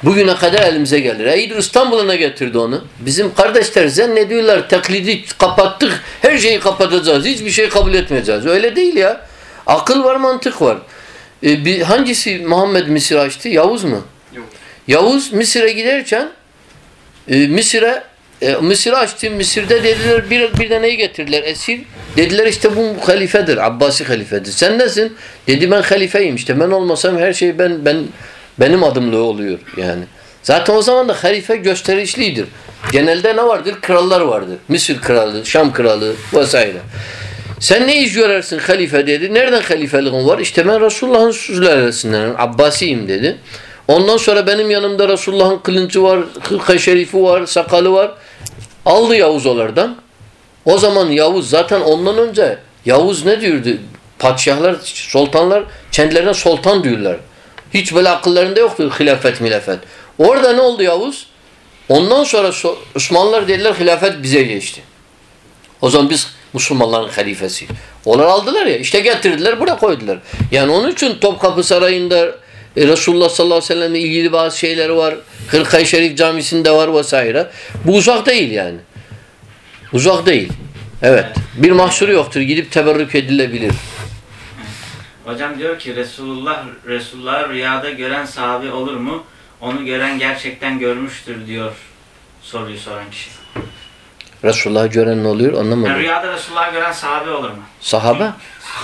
S1: Bugüne kadar elimize gelir. Eğer İstanbul'a ne getirdi onu? Bizim kardeşler zannediyorlar taklidi kapattık. Her şeyi kapatacağız. Hiçbir şey kabul etmeyeceğiz. Öyle değil ya. Akıl var, mantık var. E, bir, hangisi Muhammed Mısır açtı? Yavuz mu?
S4: Yok.
S1: Yavuz Mısır'a giderken e, Mısır'a e, Mısır'ı açtı. Mısır'da dediler bir, bir de neyi getirdiler? Esir. Dediler işte bu halifedir. Abbasi halifedir. Sen nesin? Dedi ben halifeyim işte. Ben olmasam her şey ben ben benim adımlı oluyor yani. Zaten o zaman da halife gösterişlidir. Genelde ne vardır? Krallar vardır. Mısır kralı, Şam kralı vesaire. Sen ne iş görersin halife dedi. Nereden halifeliğin var? İşte ben Resulullah'ın sülalesinden Abbasiyim dedi. Ondan sonra benim yanımda Resulullah'ın kılıncı var, hırka şerifi var, sakalı var. Aldı Yavuz onlardan. O zaman Yavuz zaten ondan önce Yavuz ne diyordu? Padişahlar, sultanlar kendilerine sultan diyorlar. Hiç böyle akıllarında yoktu hilafet milafet. Orada ne oldu Yavuz? Ondan sonra so- Osmanlılar dediler hilafet bize geçti. O zaman biz Müslümanların halifesi. Onlar aldılar ya işte getirdiler buraya koydular. Yani onun için Topkapı Sarayı'nda e, Resulullah sallallahu aleyhi ve sellem'le ilgili bazı şeyleri var. Hırkay Şerif Camisi'nde var vesaire. Bu uzak değil yani. Uzak değil. Evet. Bir mahsuru yoktur. Gidip teberrük edilebilir.
S3: Hocam diyor ki Resulullah Resulullah rüyada gören sahabe olur mu? Onu gören gerçekten görmüştür diyor. Soruyu soran kişi.
S1: Resulullah'ı gören ne oluyor?
S3: Yani
S1: Anlamadım.
S3: rüyada Resulullah'ı gören sahabe olur mu?
S1: Sahaba?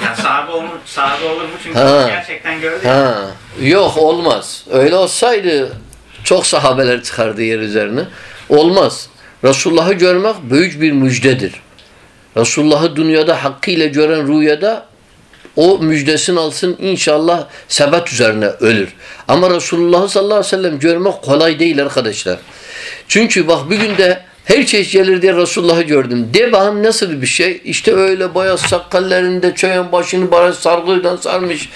S3: Yani sahabe olur, sahabe olur mu? Çünkü
S1: Ha.
S3: gerçekten gördü. ya.
S1: Ha, yok olmaz. Öyle olsaydı çok sahabeler çıkardı yer üzerine. Olmaz. Resulullah'ı görmek büyük bir müjdedir. Resulullah'ı dünyada hakkıyla gören rüyada o müjdesini alsın inşallah sebet üzerine ölür. Ama Resulullah'ı sallallahu aleyhi ve sellem görmek kolay değil arkadaşlar. Çünkü bak bir günde her çeşit gelir diye Resulullah'ı gördüm. De bakalım nasıl bir şey? İşte öyle beyaz sakallarında çöyen başını bana sargıyla sarmış.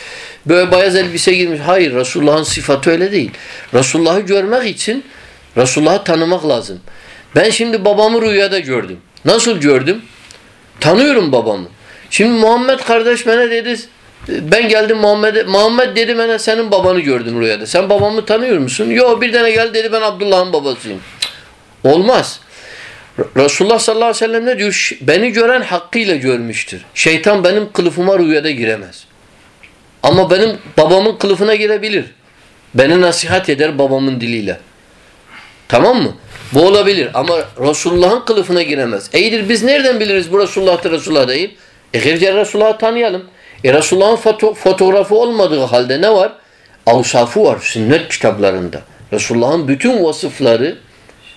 S1: Böyle beyaz elbise giymiş. Hayır Resulullah'ın sıfatı öyle değil. Resulullah'ı görmek için Resulullah'ı tanımak lazım. Ben şimdi babamı rüyada gördüm. Nasıl gördüm? Tanıyorum babamı. Şimdi Muhammed kardeş bana dedi ben geldim Muhammed'e Muhammed dedi bana senin babanı gördüm rüyada. Sen babamı tanıyor musun? Yok bir tane gel dedi ben Abdullah'ın babasıyım. Olmaz. Re- Resulullah sallallahu aleyhi ve sellem ne diyor? Beni gören hakkıyla görmüştür. Şeytan benim kılıfıma rüyada giremez. Ama benim babamın kılıfına girebilir. Beni nasihat eder babamın diliyle. Tamam mı? Bu olabilir ama Resulullah'ın kılıfına giremez. İyidir biz nereden biliriz bu Resulullah'tır Resulullah değil? E gerice Resulullah'ı tanıyalım. E Resulullah'ın foto fotoğrafı olmadığı halde ne var? Avsafı var sünnet kitaplarında. Resulullah'ın bütün vasıfları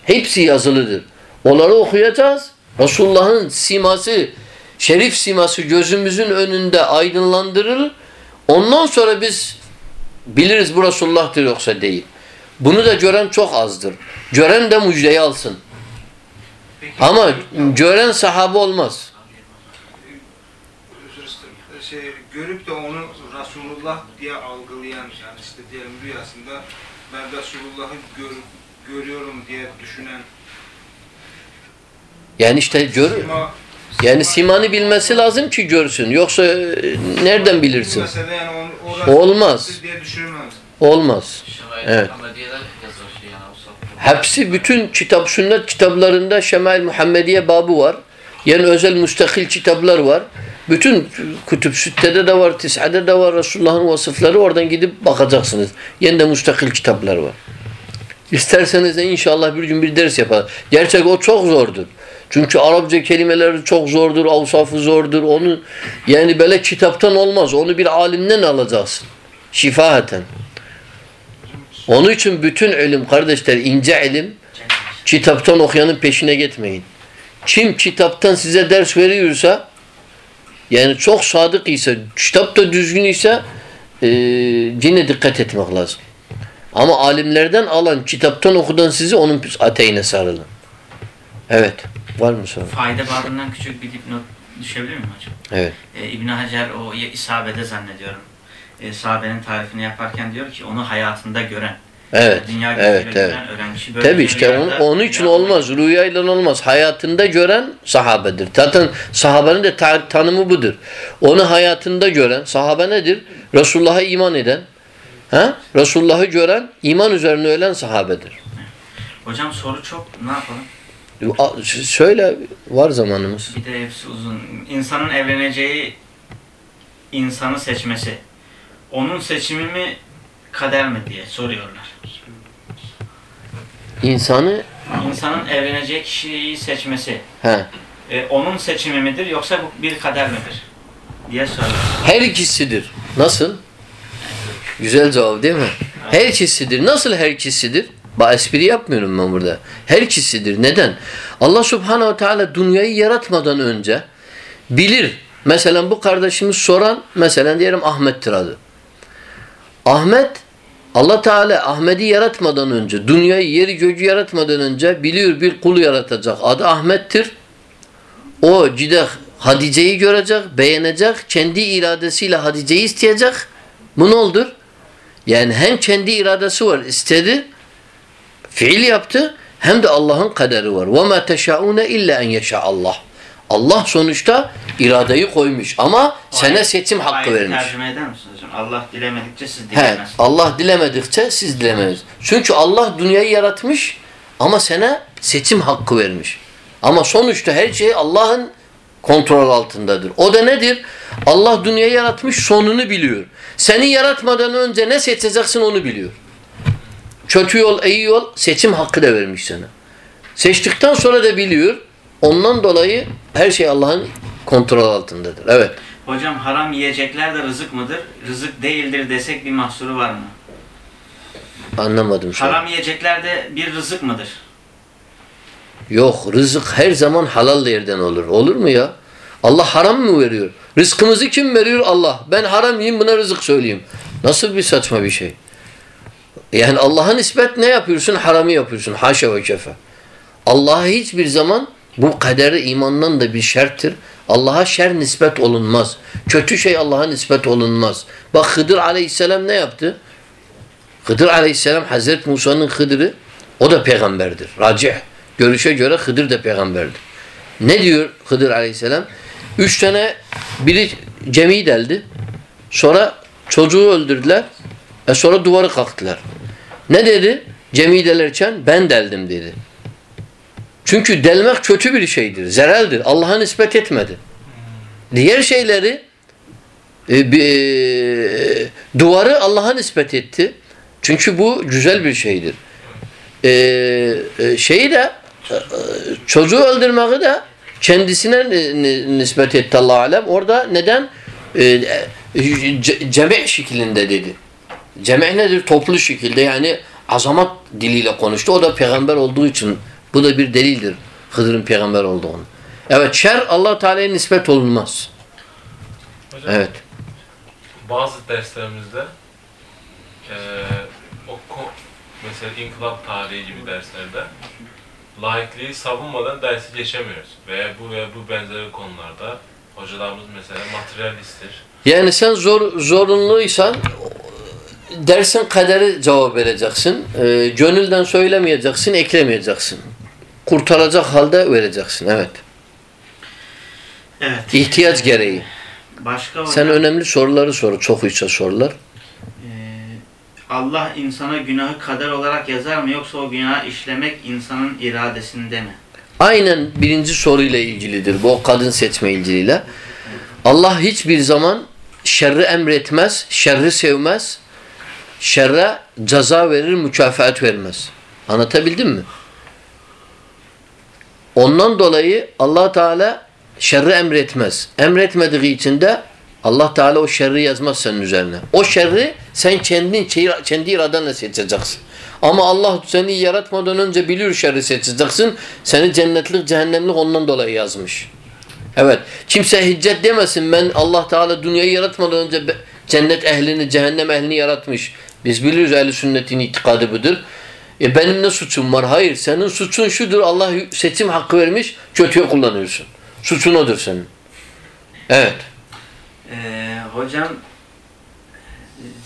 S1: hepsi yazılıdır. Onları okuyacağız. Resulullah'ın siması, şerif siması gözümüzün önünde aydınlandırılır. Ondan sonra biz biliriz bu Resulullah'tır yoksa değil. Bunu da gören çok azdır. Gören de müjdeyi alsın. Ama gören sahabe olmaz.
S4: Şey, görüp de onu Resulullah diye algılayan yani işte diyelim rüyasında ben Resulullah'ı gör, görüyorum diye düşünen
S1: Yani işte gör,
S4: Sima-
S1: yani simanı bilmesi lazım ki görsün. Yoksa e, nereden bilirsin?
S4: Mesela yani onu, o
S1: Olmaz. Olmaz. Evet.
S6: Şey.
S1: Hepsi bütün kitap sünnet kitaplarında Şemail Muhammediye babı var. Yani özel müstakil kitaplar var. Bütün kütüb süttede de var, tis'ade de var. Resulullah'ın vasıfları oradan gidip bakacaksınız. Yine de müstakil kitaplar var. İsterseniz de inşallah bir gün bir ders yapar. Gerçek o çok zordur. Çünkü Arapça kelimeleri çok zordur, avsafı zordur. Onu yani böyle kitaptan olmaz. Onu bir alimden alacaksın. Şifahaten. Onun için bütün ilim kardeşler ince ilim kitaptan okuyanın peşine gitmeyin. Kim kitaptan size ders veriyorsa yani çok sadık ise, kitap da düzgün ise e, yine dikkat etmek lazım. Ama alimlerden alan, kitaptan okudan sizi onun ateğine sarılın. Evet. Var mı soru?
S3: Fayda babından küçük bir dipnot düşebilir miyim hocam?
S1: Evet.
S3: Ee, İbn Hacer o isabede zannediyorum. Ee, sahabenin tarifini yaparken diyor ki onu hayatında gören.
S1: Evet.
S3: Dünya
S1: Evet, evet.
S3: gören, öğren kişi böyle
S1: Tabi
S3: bir
S1: işte
S3: rüyada-
S1: onun, onun için olmaz. Rüyayla olmaz. Hayatında gören sahabedir. Zaten sahabenin de ta- tanımı budur. Onu hayatında gören, sahabe nedir? Resulullah'a iman eden, ha? Resulullah'ı gören, iman üzerine ölen sahabedir.
S3: Hocam soru çok ne yapalım?
S1: Söyle, var zamanımız.
S3: Bir de hepsi uzun. İnsanın evleneceği insanı seçmesi. Onun seçimi mi kader mi diye soruyorlar.
S1: İnsanı,
S3: İnsanın evleneceği kişiyi seçmesi.
S1: he,
S3: e, onun seçimi midir yoksa bu bir kader midir? diye soruyorlar.
S1: her ikisidir. Nasıl? Güzel cevap değil mi? Her ikisidir. Nasıl her ikisidir? Bak espri yapmıyorum ben burada. Her ikisidir. Neden? Allah subhanehu teala dünyayı yaratmadan önce bilir. Mesela bu kardeşimiz soran mesela diyelim Ahmet'tir adı. Ahmet Allah Teala Ahmet'i yaratmadan önce, dünyayı, yeri, göcü yaratmadan önce biliyor bir kul yaratacak. Adı Ahmet'tir. O gidecek Hadice'yi görecek, beğenecek, kendi iradesiyle Hadice'yi isteyecek. Bu ne oldur? Yani hem kendi iradesi var, istedi, fiil yaptı, hem de Allah'ın kaderi var. وَمَا تَشَاءُونَ اِلَّا اَنْ يَشَاءَ Allah. Allah sonuçta iradeyi koymuş ama sana seçim hakkı vermiş.
S3: tercüme eder misiniz hocam? Allah dilemedikçe siz
S1: He,
S3: dilemezsiniz.
S1: Allah dilemedikçe siz dilemediniz. Çünkü Allah dünyayı yaratmış ama sana seçim hakkı vermiş. Ama sonuçta her şey Allah'ın kontrol altındadır. O da nedir? Allah dünyayı yaratmış sonunu biliyor. Seni yaratmadan önce ne seçeceksin onu biliyor. Kötü yol, iyi yol seçim hakkı da vermiş sana. Seçtikten sonra da biliyor. Ondan dolayı her şey Allah'ın kontrol altındadır. Evet.
S3: Hocam haram yiyecekler de rızık mıdır? Rızık değildir desek bir mahsuru var mı?
S1: Anlamadım şu an.
S3: Haram yiyecekler de bir rızık mıdır?
S1: Yok rızık her zaman halal yerden olur. Olur mu ya? Allah haram mı veriyor? Rızkımızı kim veriyor? Allah. Ben haram yiyeyim buna rızık söyleyeyim. Nasıl bir saçma bir şey? Yani Allah'a nispet ne yapıyorsun? Haramı yapıyorsun. Haşa ve kefe. Allah'a hiçbir zaman bu kaderi imandan da bir şerttir. Allah'a şer nispet olunmaz. Kötü şey Allah'a nispet olunmaz. Bak Hıdır aleyhisselam ne yaptı? Hıdır aleyhisselam Hazreti Musa'nın Hıdır'ı o da peygamberdir. Racih. Görüşe göre Hıdır da peygamberdir. Ne diyor Hıdır aleyhisselam? Üç tane biri cemiyi deldi. Sonra çocuğu öldürdüler. E sonra duvarı kalktılar. Ne dedi? Cemiyi delerken ben deldim dedi. Çünkü delmek kötü bir şeydir. Zereldir. Allah'a nispet etmedi. Diğer şeyleri e, bir, e, duvarı Allah'a nispet etti. Çünkü bu güzel bir şeydir. E, e, şeyi de e, çocuğu öldürmeyi de kendisine ni- ni- nispet etti Allah alem. Orada neden? E, ce- cemi şeklinde dedi. Cemi nedir? Toplu şekilde yani azamat diliyle konuştu. O da peygamber olduğu için bu da bir delildir. Hıdır'ın peygamber olduğunu. Evet şer allah Teala'ya nispet olunmaz.
S5: Hocam,
S1: Evet.
S5: bazı derslerimizde eee o mesela inkılap tarihi gibi derslerde laikliği savunmadan dersi geçemiyoruz. Veya bu ve bu benzeri konularda hocalarımız mesela materyalisttir.
S1: Yani sen zor zorunluysan dersin kaderi cevap vereceksin. Ee, gönülden söylemeyeceksin, eklemeyeceksin. Kurtaracak halde vereceksin. Evet.
S3: Evet.
S1: İhtiyaç gereği.
S3: Başka hocam,
S1: Sen önemli soruları sor. Çok uysa sorular.
S3: e, Allah insana günahı kader olarak yazar mı yoksa o günahı işlemek insanın iradesinde mi?
S1: Aynen birinci soruyla ilgilidir. Bu o kadın seçme ilgiliyle. Allah hiçbir zaman şerri emretmez, şerri sevmez, şerre ceza verir, mükafat vermez. Anlatabildim mi? Ondan dolayı allah Teala şerri emretmez. Emretmediği için de allah Teala o şerri yazmaz senin üzerine. O şerri sen kendin kendi iradenle seçeceksin. Ama Allah seni yaratmadan önce biliyor şerri seçeceksin. Seni cennetlik cehennemlik ondan dolayı yazmış. Evet. Kimse hicret demesin ben Allah Teala dünyayı yaratmadan önce cennet ehlini, cehennem ehlini yaratmış. Biz biliyoruz ehl sünnetin itikadı budur. E benim ne suçum var? Hayır. Senin suçun şudur. Allah seçim hakkı vermiş. Kötüye kullanıyorsun. Suçun odur senin. Evet.
S3: Ee, hocam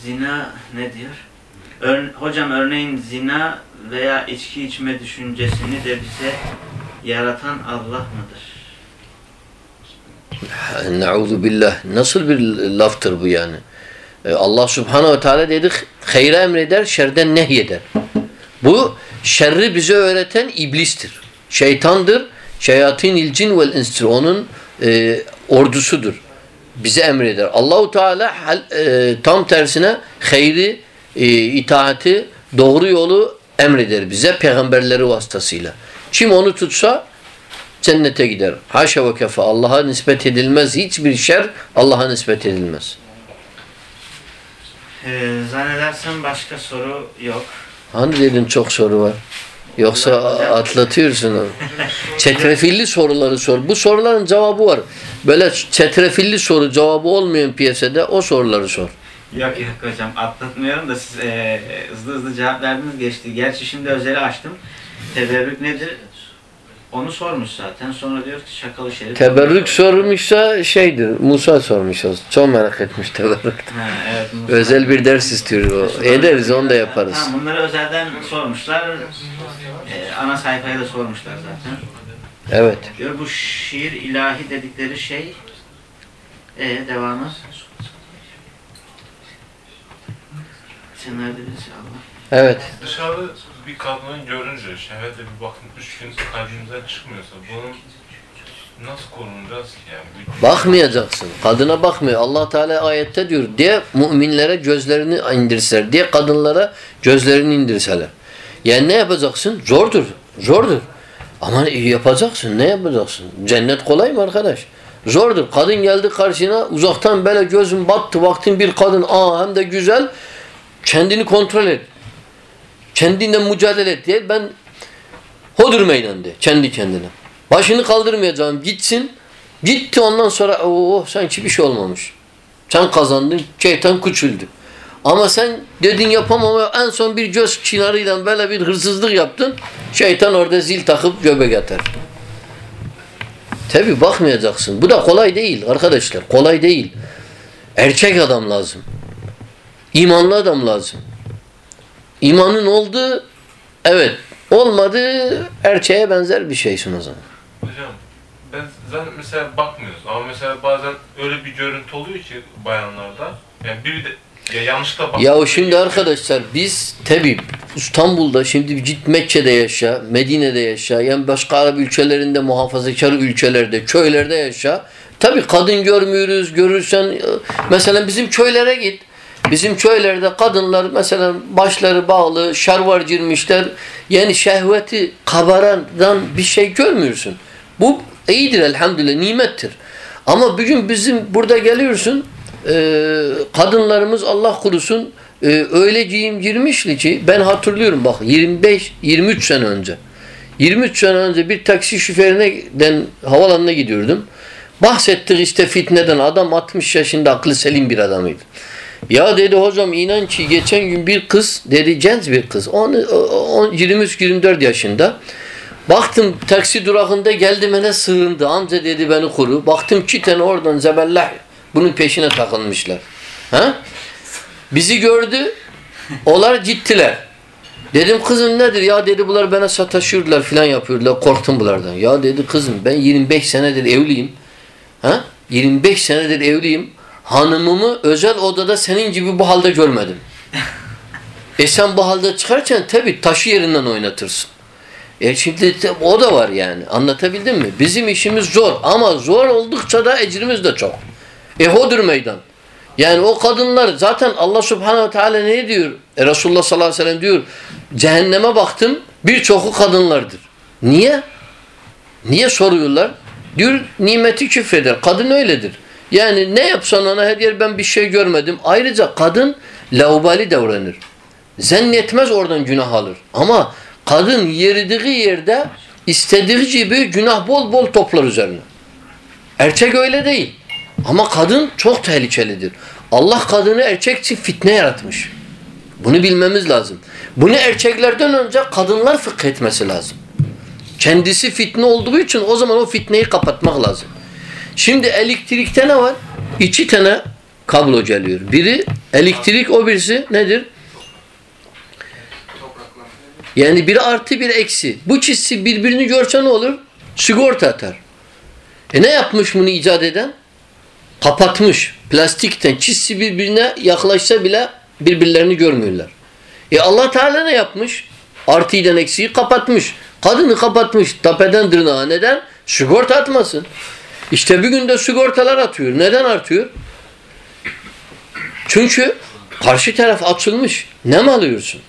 S3: zina ne diyor? Ör- hocam örneğin zina veya içki içme düşüncesini de bize yaratan Allah mıdır?
S1: Nauzu billah. Nasıl bir laftır bu yani? E, Allah subhanehu ve teala dedi hayra emreder, şerden nehyeder. Bu şerri bize öğreten iblistir. Şeytandır. Şeyatin ilcin vel instir. Onun e, ordusudur. Bize emreder. Allahu Teala e, tam tersine hayri, e, itaati, doğru yolu emreder bize peygamberleri vasıtasıyla. Kim onu tutsa cennete gider. Haşa ve kefe. Allah'a nispet edilmez. Hiçbir şer Allah'a nispet edilmez.
S3: Ee, zannedersem başka soru yok.
S1: Hani dedin çok soru var. Yoksa atlatıyorsun onu. Çetrefilli soruları sor. Bu soruların cevabı var. Böyle çetrefilli soru cevabı olmayan piyasada o soruları sor.
S3: Yok yok hocam atlatmıyorum da siz ee, hızlı hızlı cevap verdiniz geçti. Gerçi şimdi özeli açtım. Teberrük nedir? Onu sormuş zaten. Sonra diyor ki şakalı şerif.
S1: Teberrük sormuşsa şeydir. Musa sormuş. o. Çok merak etmiş teberrük.
S3: Ha, evet, Musa.
S1: Özel bir ders istiyor o. Ederiz onu da yaparız.
S3: Tamam, bunları özelden sormuşlar. Ee, ana sayfaya da sormuşlar zaten.
S1: Evet.
S3: Diyor bu şiir ilahi dedikleri şey e devamı sen nerede Allah.
S1: Evet.
S5: Dışarıda bir kadını görünce şehvetle bir bakın üç gün kalbimizden çıkmıyorsa bunun nasıl korunacağız ki yani?
S1: Bakmayacaksın. Kadına bakmıyor. Allah Teala ayette diyor diye müminlere gözlerini indirseler diye kadınlara gözlerini indirseler. Yani ne yapacaksın? Zordur. Zordur. Ama yapacaksın. Ne yapacaksın? Cennet kolay mı arkadaş? Zordur. Kadın geldi karşına uzaktan böyle gözün battı. Vaktin bir kadın aa hem de güzel. Kendini kontrol et. Kendinle mücadele et diye ben hodur meydan de kendi kendine. Başını kaldırmayacağım gitsin. Gitti ondan sonra oh sanki bir şey olmamış. Sen kazandın, şeytan küçüldü. Ama sen dedin yapamam en son bir göz çınarıyla böyle bir hırsızlık yaptın. Şeytan orada zil takıp göbek atar. Tabi bakmayacaksın. Bu da kolay değil arkadaşlar. Kolay değil. Erkek adam lazım. İmanlı adam lazım. İmanın oldu evet. Olmadı erkeğe benzer bir şeysin o zaman.
S5: Hocam ben zaten mesela bakmıyoruz ama mesela bazen öyle bir görüntü oluyor ki bayanlarda. Yani biri de ya yanlışlıkla bak.
S1: Ya şimdi arkadaşlar biz tabi İstanbul'da şimdi git Mekke'de yaşa, Medine'de yaşa, yani başka Arap ülkelerinde muhafazakar ülkelerde, köylerde yaşa. Tabi kadın görmüyoruz, görürsen mesela bizim köylere git. Bizim köylerde kadınlar mesela başları bağlı, şarvar girmişler. Yani şehveti kabarandan bir şey görmüyorsun. Bu iyidir elhamdülillah, nimettir. Ama bugün bizim burada geliyorsun, e, kadınlarımız Allah korusun e, öyle giyim girmişti ki ben hatırlıyorum bak 25-23 sene önce. 23 sene önce bir taksi şoföründen havalanına gidiyordum. Bahsettik işte fitneden adam 60 yaşında aklı selim bir adamıydı. Ya dedi hocam inan ki geçen gün bir kız dedi genç bir kız 23-24 yaşında Baktım taksi durağında geldi bana sığındı. Amca dedi beni koru. Baktım iki tane oradan zebellah bunun peşine takılmışlar. Ha? Bizi gördü. Onlar gittiler. Dedim kızım nedir? Ya dedi bunlar bana sataşıyorlar filan yapıyorlar. Korktum bunlardan. Ya dedi kızım ben 25 senedir evliyim. Ha? 25 senedir evliyim. Hanımımı özel odada senin gibi bu halde görmedim. e sen bu halde çıkarken tabii taşı yerinden oynatırsın. E şimdi o da var yani. Anlatabildim mi? Bizim işimiz zor ama zor oldukça da ecrimiz de çok. E hodur meydan. Yani o kadınlar zaten Allah subhanehu ve teala ne diyor? E Resulullah sallallahu aleyhi ve sellem diyor cehenneme baktım birçoku kadınlardır. Niye? Niye soruyorlar? Diyor nimeti küfreder. Kadın öyledir. Yani ne yapsan ona her yer ben bir şey görmedim. Ayrıca kadın laubali davranır. Zannetmez oradan günah alır. Ama kadın yeridiği yerde istediği gibi günah bol bol toplar üzerine. Erkek öyle değil. Ama kadın çok tehlikelidir. Allah kadını erkek için fitne yaratmış. Bunu bilmemiz lazım. Bunu erkeklerden önce kadınlar fıkh etmesi lazım. Kendisi fitne olduğu için o zaman o fitneyi kapatmak lazım. Şimdi elektrikte ne var? İki tane kablo geliyor. Biri elektrik o birisi nedir? Yani biri artı bir eksi. Bu ikisi birbirini görse ne olur? Sigorta atar. E ne yapmış bunu icat eden? Kapatmış. Plastikten çizsi birbirine yaklaşsa bile birbirlerini görmüyorlar. E Allah Teala ne yapmış? Artıyla eksiği kapatmış. Kadını kapatmış. Tepeden tırnağa neden? Sigorta atmasın. İşte bir günde sigortalar atıyor. Neden artıyor? Çünkü karşı taraf açılmış. Ne mi alıyorsun?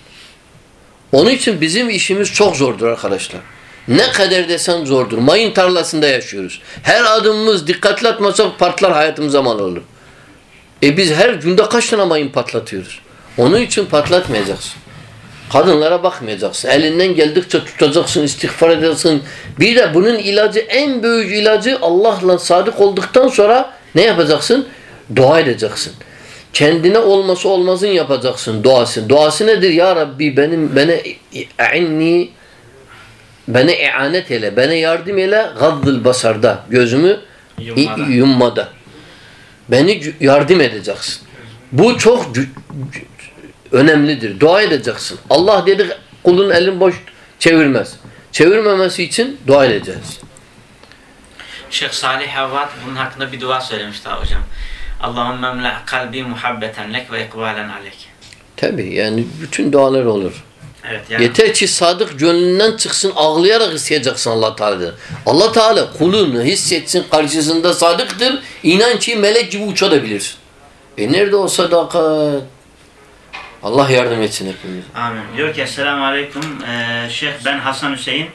S1: Onun için bizim işimiz çok zordur arkadaşlar. Ne kadar desen zordur. Mayın tarlasında yaşıyoruz. Her adımımız dikkatli atmasak patlar hayatımıza mal olur. E biz her günde kaç tane mayın patlatıyoruz? Onun için patlatmayacaksın. Kadınlara bakmayacaksın. Elinden geldikçe tutacaksın, istiğfar edeceksin. Bir de bunun ilacı, en büyük ilacı Allah'la sadık olduktan sonra ne yapacaksın? Dua edeceksin. Kendine olması olmazın yapacaksın duası. Duası nedir? Ya Rabbi benim bana i'inni bana i'anet eyle, bana yardım eyle gaddıl basarda, gözümü
S3: Yummada.
S1: yummada. Beni yardım edeceksin. Bu çok önemlidir. Dua edeceksin. Allah dedi kulun elin boş çevirmez. Çevirmemesi için dua edeceğiz.
S6: Şeyh Salih Havvat bunun hakkında bir dua söylemişti hocam. Allahümme emle kalbi muhabbeten lek ve ikbalen aleyk.
S1: Tabi yani bütün dualar olur.
S6: Evet yani
S1: Yeter ki sadık gönlünden çıksın ağlayarak isteyeceksin Allah Teala'dan. Allah Teala kulunu hissetsin karşısında sadıktır. İnan ki melek gibi uçabilirsin. E nerede o sadakat? Allah yardım etsin hepimize.
S3: Amin. Diyor ki Esselamu Aleyküm. Ee, Şeyh ben Hasan Hüseyin.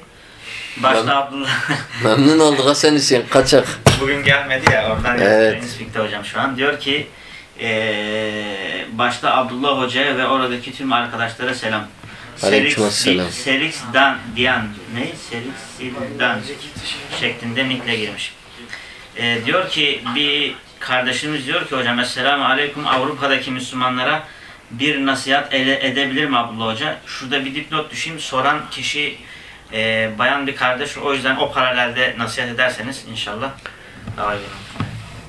S6: Başta Abdullah
S1: Memnun olduk Hasan Hüseyin. Kaçak.
S6: bugün gelmedi ya oradan
S1: Evet.
S6: İspik'te hocam şu an. Diyor ki eee başta Abdullah Hoca'ya ve oradaki tüm arkadaşlara selam.
S1: Aleykümselam.
S6: Serix Dan Diyan ne? Serix Dan şeklinde nickle girmiş. Eee, diyor ki bir kardeşimiz diyor ki hocam Esselamu Aleyküm Avrupa'daki Müslümanlara bir nasihat ele, edebilir mi Abdullah Hoca? Şurada bir dipnot düşeyim. Soran kişi eee, bayan bir kardeş. O yüzden o paralelde nasihat ederseniz inşallah daha iyi.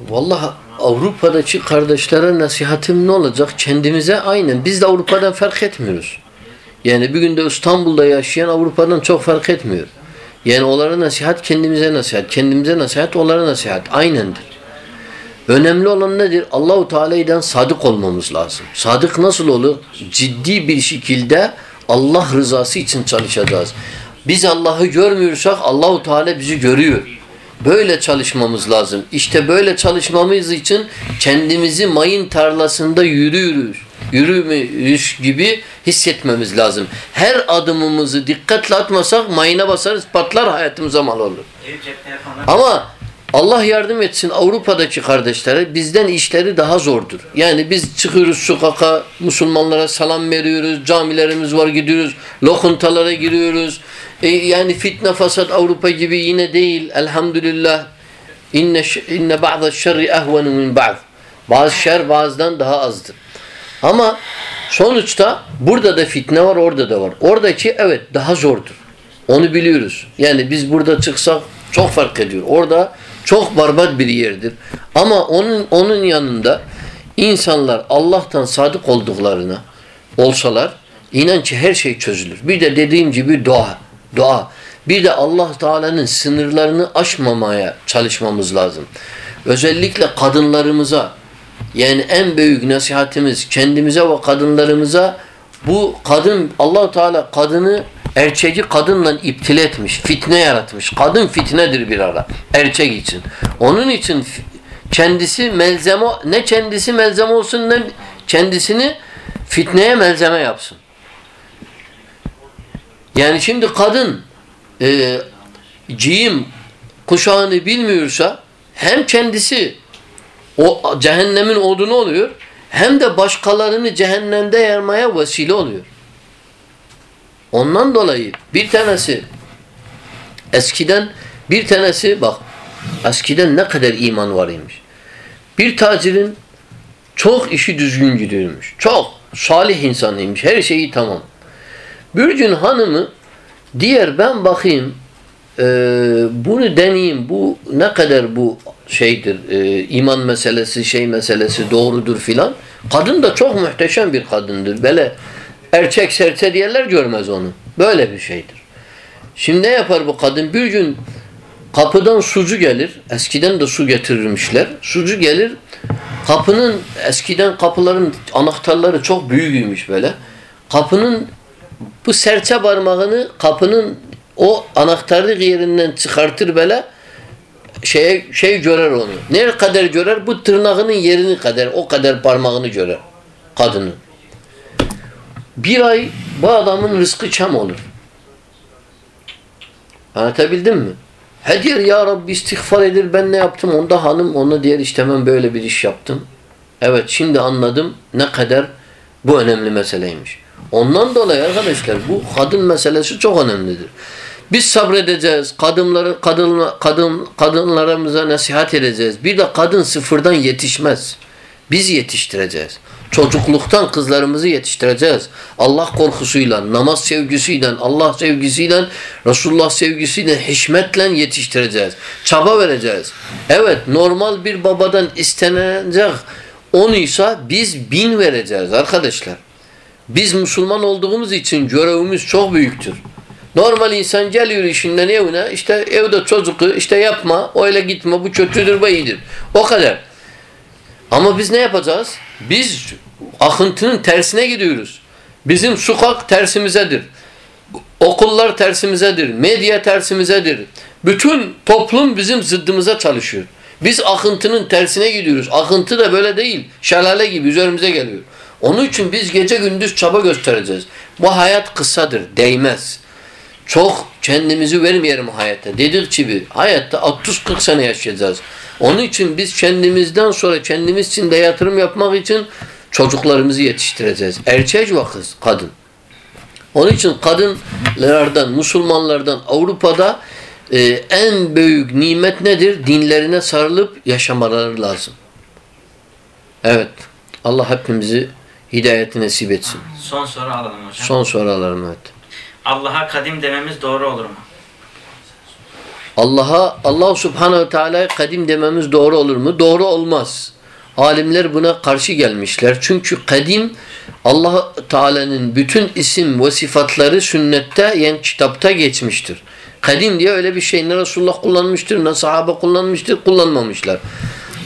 S1: Vallahi Avrupa'daki kardeşlere nasihatim ne olacak? Kendimize aynen. Biz de Avrupa'dan fark etmiyoruz. Yani bir günde İstanbul'da yaşayan Avrupa'dan çok fark etmiyor. Yani onlara nasihat kendimize nasihat. Kendimize nasihat onlara nasihat. Aynendir. Önemli olan nedir? Allahu Teala'dan sadık olmamız lazım. Sadık nasıl olur? Ciddi bir şekilde Allah rızası için çalışacağız. Biz Allah'ı görmüyorsak Allahu Teala bizi görüyor. Böyle çalışmamız lazım. İşte böyle çalışmamız için kendimizi mayın tarlasında yürüyoruz. Yürümüş gibi hissetmemiz lazım. Her adımımızı dikkatle atmasak mayına basarız patlar hayatımıza mal olur. Ama Allah yardım etsin Avrupa'daki kardeşlere bizden işleri daha zordur. Yani biz çıkıyoruz sokaka Müslümanlara selam veriyoruz, camilerimiz var gidiyoruz, lokuntalara giriyoruz. E, yani fitne fasat Avrupa gibi yine değil elhamdülillah. İnne, inne ba'da şerri ehvenu min ba'd. Bazı şer bazıdan daha azdır. Ama sonuçta burada da fitne var, orada da var. Oradaki evet daha zordur. Onu biliyoruz. Yani biz burada çıksak çok fark ediyor. Orada çok barbat bir yerdir. Ama onun onun yanında insanlar Allah'tan sadık olduklarına olsalar inan her şey çözülür. Bir de dediğim gibi dua. Dua. Bir de Allah Teala'nın sınırlarını aşmamaya çalışmamız lazım. Özellikle kadınlarımıza yani en büyük nasihatimiz kendimize ve kadınlarımıza bu kadın Allah Teala kadını erçeği kadınla iptil etmiş, fitne yaratmış. Kadın fitnedir bir ara erçek için. Onun için kendisi melzeme ne kendisi melzeme olsun ne kendisini fitneye melzeme yapsın. Yani şimdi kadın e, giyim kuşağını bilmiyorsa hem kendisi o cehennemin odunu oluyor hem de başkalarını cehennemde yarmaya vesile oluyor. Ondan dolayı bir tanesi eskiden bir tanesi bak eskiden ne kadar iman var imiş. Bir tacirin çok işi düzgün gidiyormuş. Çok salih insanıymış. Her şeyi tamam. Bir gün hanımı diğer ben bakayım e, bunu deneyeyim. Bu ne kadar bu şeydir e, iman meselesi şey meselesi doğrudur filan. Kadın da çok muhteşem bir kadındır. Böyle erkek serçe diyenler görmez onu. Böyle bir şeydir. Şimdi ne yapar bu kadın? Bir gün kapıdan sucu gelir. Eskiden de su getirirmişler. Sucu gelir. Kapının eskiden kapıların anahtarları çok büyüğüymüş böyle. Kapının bu serçe parmağını kapının o anahtarlık yerinden çıkartır böyle şeye şey görer onu. Ne kadar görer? Bu tırnağının yerini kadar o kadar parmağını görer kadının. Bir ay bu adamın rızkı çam olur. Anlatabildim mi? He diyor ya Rabbi istiğfar edir ben ne yaptım onda hanım ona diğer işte ben böyle bir iş yaptım. Evet şimdi anladım ne kadar bu önemli meseleymiş. Ondan dolayı arkadaşlar bu kadın meselesi çok önemlidir. Biz sabredeceğiz. Kadınları kadın kadın kadınlarımıza nasihat edeceğiz. Bir de kadın sıfırdan yetişmez. Biz yetiştireceğiz. Çocukluktan kızlarımızı yetiştireceğiz. Allah korkusuyla, namaz sevgisiyle, Allah sevgisiyle, Resulullah sevgisiyle, hişmetle yetiştireceğiz. Çaba vereceğiz. Evet normal bir babadan istenecek onuysa biz bin vereceğiz arkadaşlar. Biz Müslüman olduğumuz için görevimiz çok büyüktür. Normal insan geliyor işinden evine işte evde çocuğu işte yapma öyle gitme bu kötüdür bu iyidir. O kadar. Ama biz ne yapacağız? Biz akıntının tersine gidiyoruz. Bizim sokak tersimizedir. Okullar tersimizedir. Medya tersimizedir. Bütün toplum bizim zıddımıza çalışıyor. Biz akıntının tersine gidiyoruz. Akıntı da böyle değil. Şelale gibi üzerimize geliyor. Onun için biz gece gündüz çaba göstereceğiz. Bu hayat kısadır, değmez. Çok kendimizi vermeyelim hayata. Dedik gibi hayatta 30-40 sene yaşayacağız. Onun için biz kendimizden sonra kendimiz için de yatırım yapmak için çocuklarımızı yetiştireceğiz. Erkek ve kız, kadın. Onun için kadınlardan, Müslümanlardan Avrupa'da e, en büyük nimet nedir? Dinlerine sarılıp yaşamaları lazım. Evet. Allah hepimizi hidayeti nasip etsin.
S6: Son soru alalım hocam.
S1: Son sorularım evet.
S6: Allah'a kadim dememiz doğru olur mu?
S1: Allah'a Allah Subhanahu Teala'ya kadim dememiz doğru olur mu? Doğru olmaz. Alimler buna karşı gelmişler. Çünkü kadim Allah Teala'nın bütün isim ve sıfatları sünnette yani kitapta geçmiştir. Kadim diye öyle bir şey ne Resulullah kullanmıştır, ne sahabe kullanmıştır, kullanmamışlar.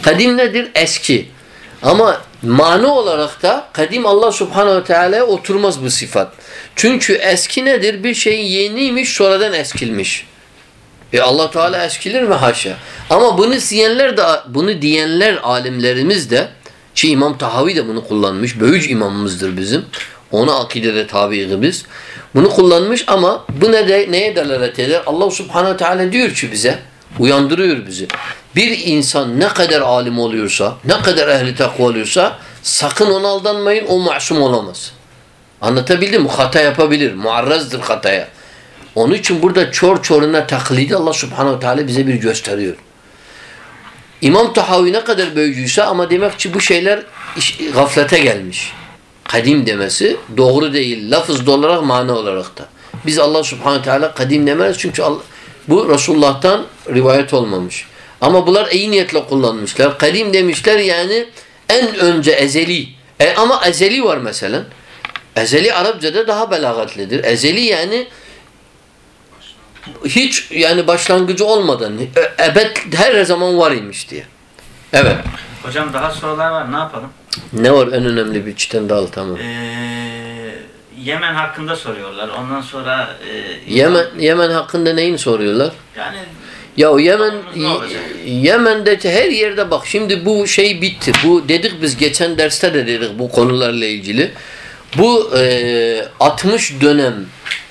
S1: Kadim nedir? Eski. Ama mani olarak da kadim Allah Subhanahu Teala'ya oturmaz bu sıfat. Çünkü eski nedir? Bir şey yeniymiş sonradan eskilmiş. E Allah Teala eskilir mi haşa? Ama bunu diyenler de bunu diyenler alimlerimiz de ki İmam Tahavi de bunu kullanmış. Böyüc imamımızdır bizim. Ona akidede tabiiz biz. Bunu kullanmış ama bu ne de, neye delalet eder? Allah Subhanahu Teala diyor ki bize uyandırıyor bizi. Bir insan ne kadar alim oluyorsa, ne kadar ehli takva oluyorsa sakın ona aldanmayın o masum olamaz. Anlatabildim mi? Hata yapabilir. Muarrazdır hataya. Onun için burada çor çoruna taklidi Allah subhanehu teala bize bir gösteriyor. İmam Tahavi ne kadar böyücüyse ama demek ki bu şeyler iş, gaflete gelmiş. Kadim demesi doğru değil. Lafız olarak mana olarak da. Biz Allah subhanehu teala kadim demeyiz çünkü Allah, bu Resulullah'tan rivayet olmamış. Ama bunlar iyi niyetle kullanmışlar. Kadim demişler yani en önce ezeli. E, ama ezeli var mesela. Ezeli Arapçada daha belagatlidir. Ezeli yani hiç yani başlangıcı olmadan e- ebed her zaman var imiş diye. Evet.
S6: Hocam daha sorular var. Ne yapalım?
S1: Ne var en önemli bir çiten dal tamam.
S6: Ee, Yemen hakkında soruyorlar. Ondan sonra e,
S1: Yemen Yemen hakkında neyini soruyorlar?
S6: yani
S1: Ya o Yemen? Yemen'de her yerde bak şimdi bu şey bitti. Bu dedik biz geçen derste de dedik bu konularla ilgili. Bu e, 60 dönem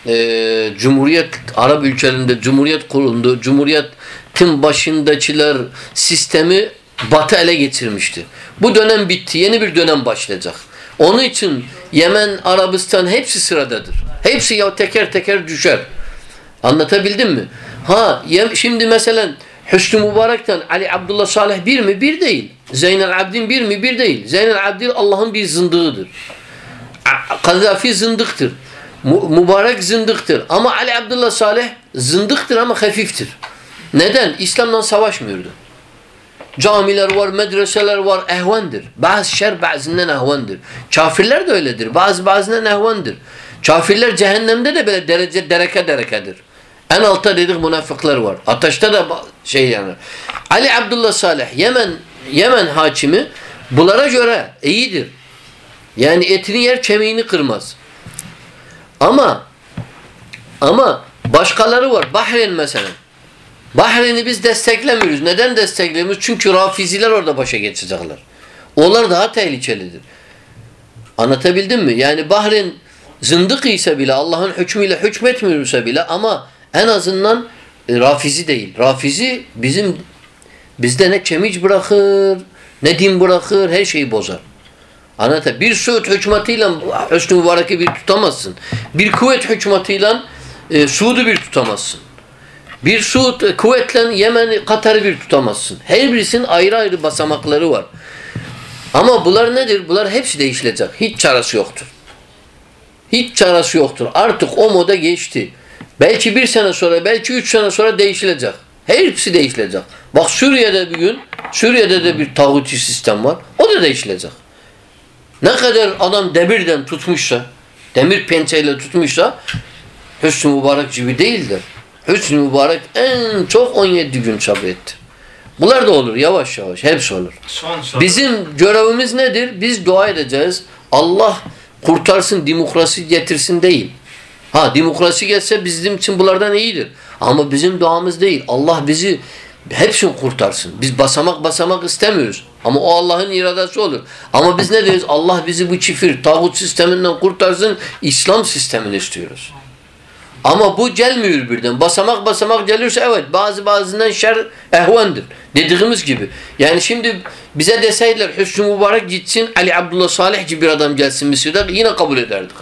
S1: e, Cumhuriyet Arap ülkelerinde Cumhuriyet kuruldu. Cumhuriyetin başındakiler sistemi Batı ele geçirmişti. Bu dönem bitti. Yeni bir dönem başlayacak. Onun için Yemen, Arabistan hepsi sıradadır. Hepsi ya teker teker düşer. Anlatabildim mi? Ha şimdi mesela Hüsnü Mübarek'ten Ali Abdullah Salih bir mi? Bir değil. Zeynel Abdin bir mi? Bir değil. Zeynel Abdin Allah'ın bir zındığıdır. Kaddafi zındıktır. Mübarek zındıktır. Ama Ali Abdullah Salih zındıktır ama hafiftir. Neden? İslam'dan savaşmıyordu. Camiler var, medreseler var, ehvendir. Bazı şer bazından ehvendir. Kafirler de öyledir. Bazı bazından ehvendir. Kafirler cehennemde de böyle derece dereke derekedir. En altta dedik münafıklar var. Ateşte de şey yani. Ali Abdullah Salih Yemen Yemen hakimi bunlara göre iyidir. Yani etini yer kemiğini kırmaz. Ama ama başkaları var. Bahreyn mesela. Bahreyn'i biz desteklemiyoruz. Neden desteklemiyoruz? Çünkü Rafiziler orada başa geçecekler. Onlar daha tehlikelidir. Anlatabildim mi? Yani Bahreyn zındık ise bile Allah'ın hükmüyle hükmetmiyorsa bile ama en azından e, Rafizi değil. Rafizi bizim bizde ne kemiç bırakır, ne din bırakır, her şeyi bozar. Anlata bir Suud hükümetiyle Hüsnü Mübarek'i bir tutamazsın. Bir kuvvet hükümetiyle e, Suud'u bir tutamazsın. Bir Suud e, kuvvetle Yemen'i, Katar'ı bir tutamazsın. Her birisinin ayrı ayrı basamakları var. Ama bunlar nedir? Bunlar hepsi değişilecek. Hiç çaresi yoktur. Hiç çaresi yoktur. Artık o moda geçti. Belki bir sene sonra, belki üç sene sonra değişilecek. Hepsi değişilecek. Bak Suriye'de bir gün, Suriye'de de bir tağutçu sistem var. O da değişilecek. Ne kadar adam demirden tutmuşsa, demir pençeyle tutmuşsa Hüsnü Mübarek gibi değildir. Hüsnü Mübarek en çok 17 gün sabretti. Bunlar da olur yavaş yavaş. Hepsi olur.
S6: son soru.
S1: Bizim görevimiz nedir? Biz dua edeceğiz. Allah kurtarsın, demokrasi getirsin değil. Ha demokrasi gelse bizim için bunlardan iyidir. Ama bizim duamız değil. Allah bizi hepsini kurtarsın. Biz basamak basamak istemiyoruz. Ama o Allah'ın iradesi olur. Ama biz ne diyoruz? Allah bizi bu çifir, tağut sisteminden kurtarsın, İslam sistemini istiyoruz. Ama bu gelmiyor birden. Basamak basamak gelirse evet bazı bazından şer ehvendir. Dediğimiz gibi. Yani şimdi bize deseydiler Hüsnü Mübarek gitsin Ali Abdullah Salih gibi bir adam gelsin Mısır'da yine kabul ederdik.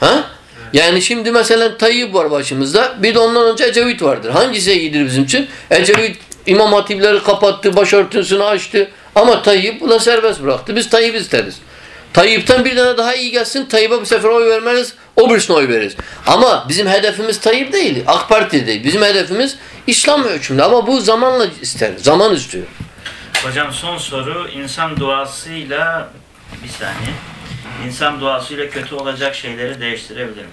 S1: Ha? Yani şimdi mesela Tayyip var başımızda. Bir de ondan önce Ecevit vardır. Hangisi iyidir bizim için? Ecevit İmam Hatipleri kapattı, başörtüsünü açtı. Ama Tayyip buna serbest bıraktı. Biz Tayyip isteriz. Tayyip'ten bir tane daha iyi gelsin. Tayyip'e bu sefer oy vermeriz. O birisine oy veririz. Ama bizim hedefimiz Tayyip değil. AK Parti değil. Bizim hedefimiz İslam hükmünde. Ama bu zamanla ister. Zaman istiyor.
S6: Hocam son soru insan duasıyla bir saniye. İnsan duasıyla kötü olacak şeyleri değiştirebilir mi?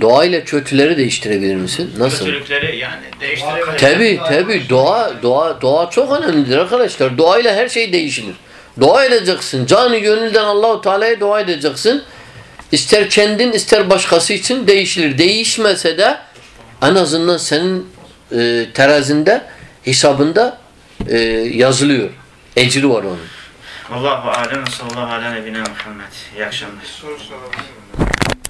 S1: Dua ile kötüleri değiştirebilir misin? Nasıl?
S6: Kötülükleri yani değiştirebilir.
S1: Tabi tabi dua dua dua çok önemlidir arkadaşlar. Dua ile her şey değişilir. Dua edeceksin. Canı gönülden Allahu Teala'ya dua edeceksin. İster kendin ister başkası için değişilir. Değişmese de en azından senin e, terazinde hesabında e, yazılıyor. Ecri var onun.
S6: Allahu alem ve sallallahu ala nebine Muhammed. İyi akşamlar.
S4: Soru sorabilir miyim?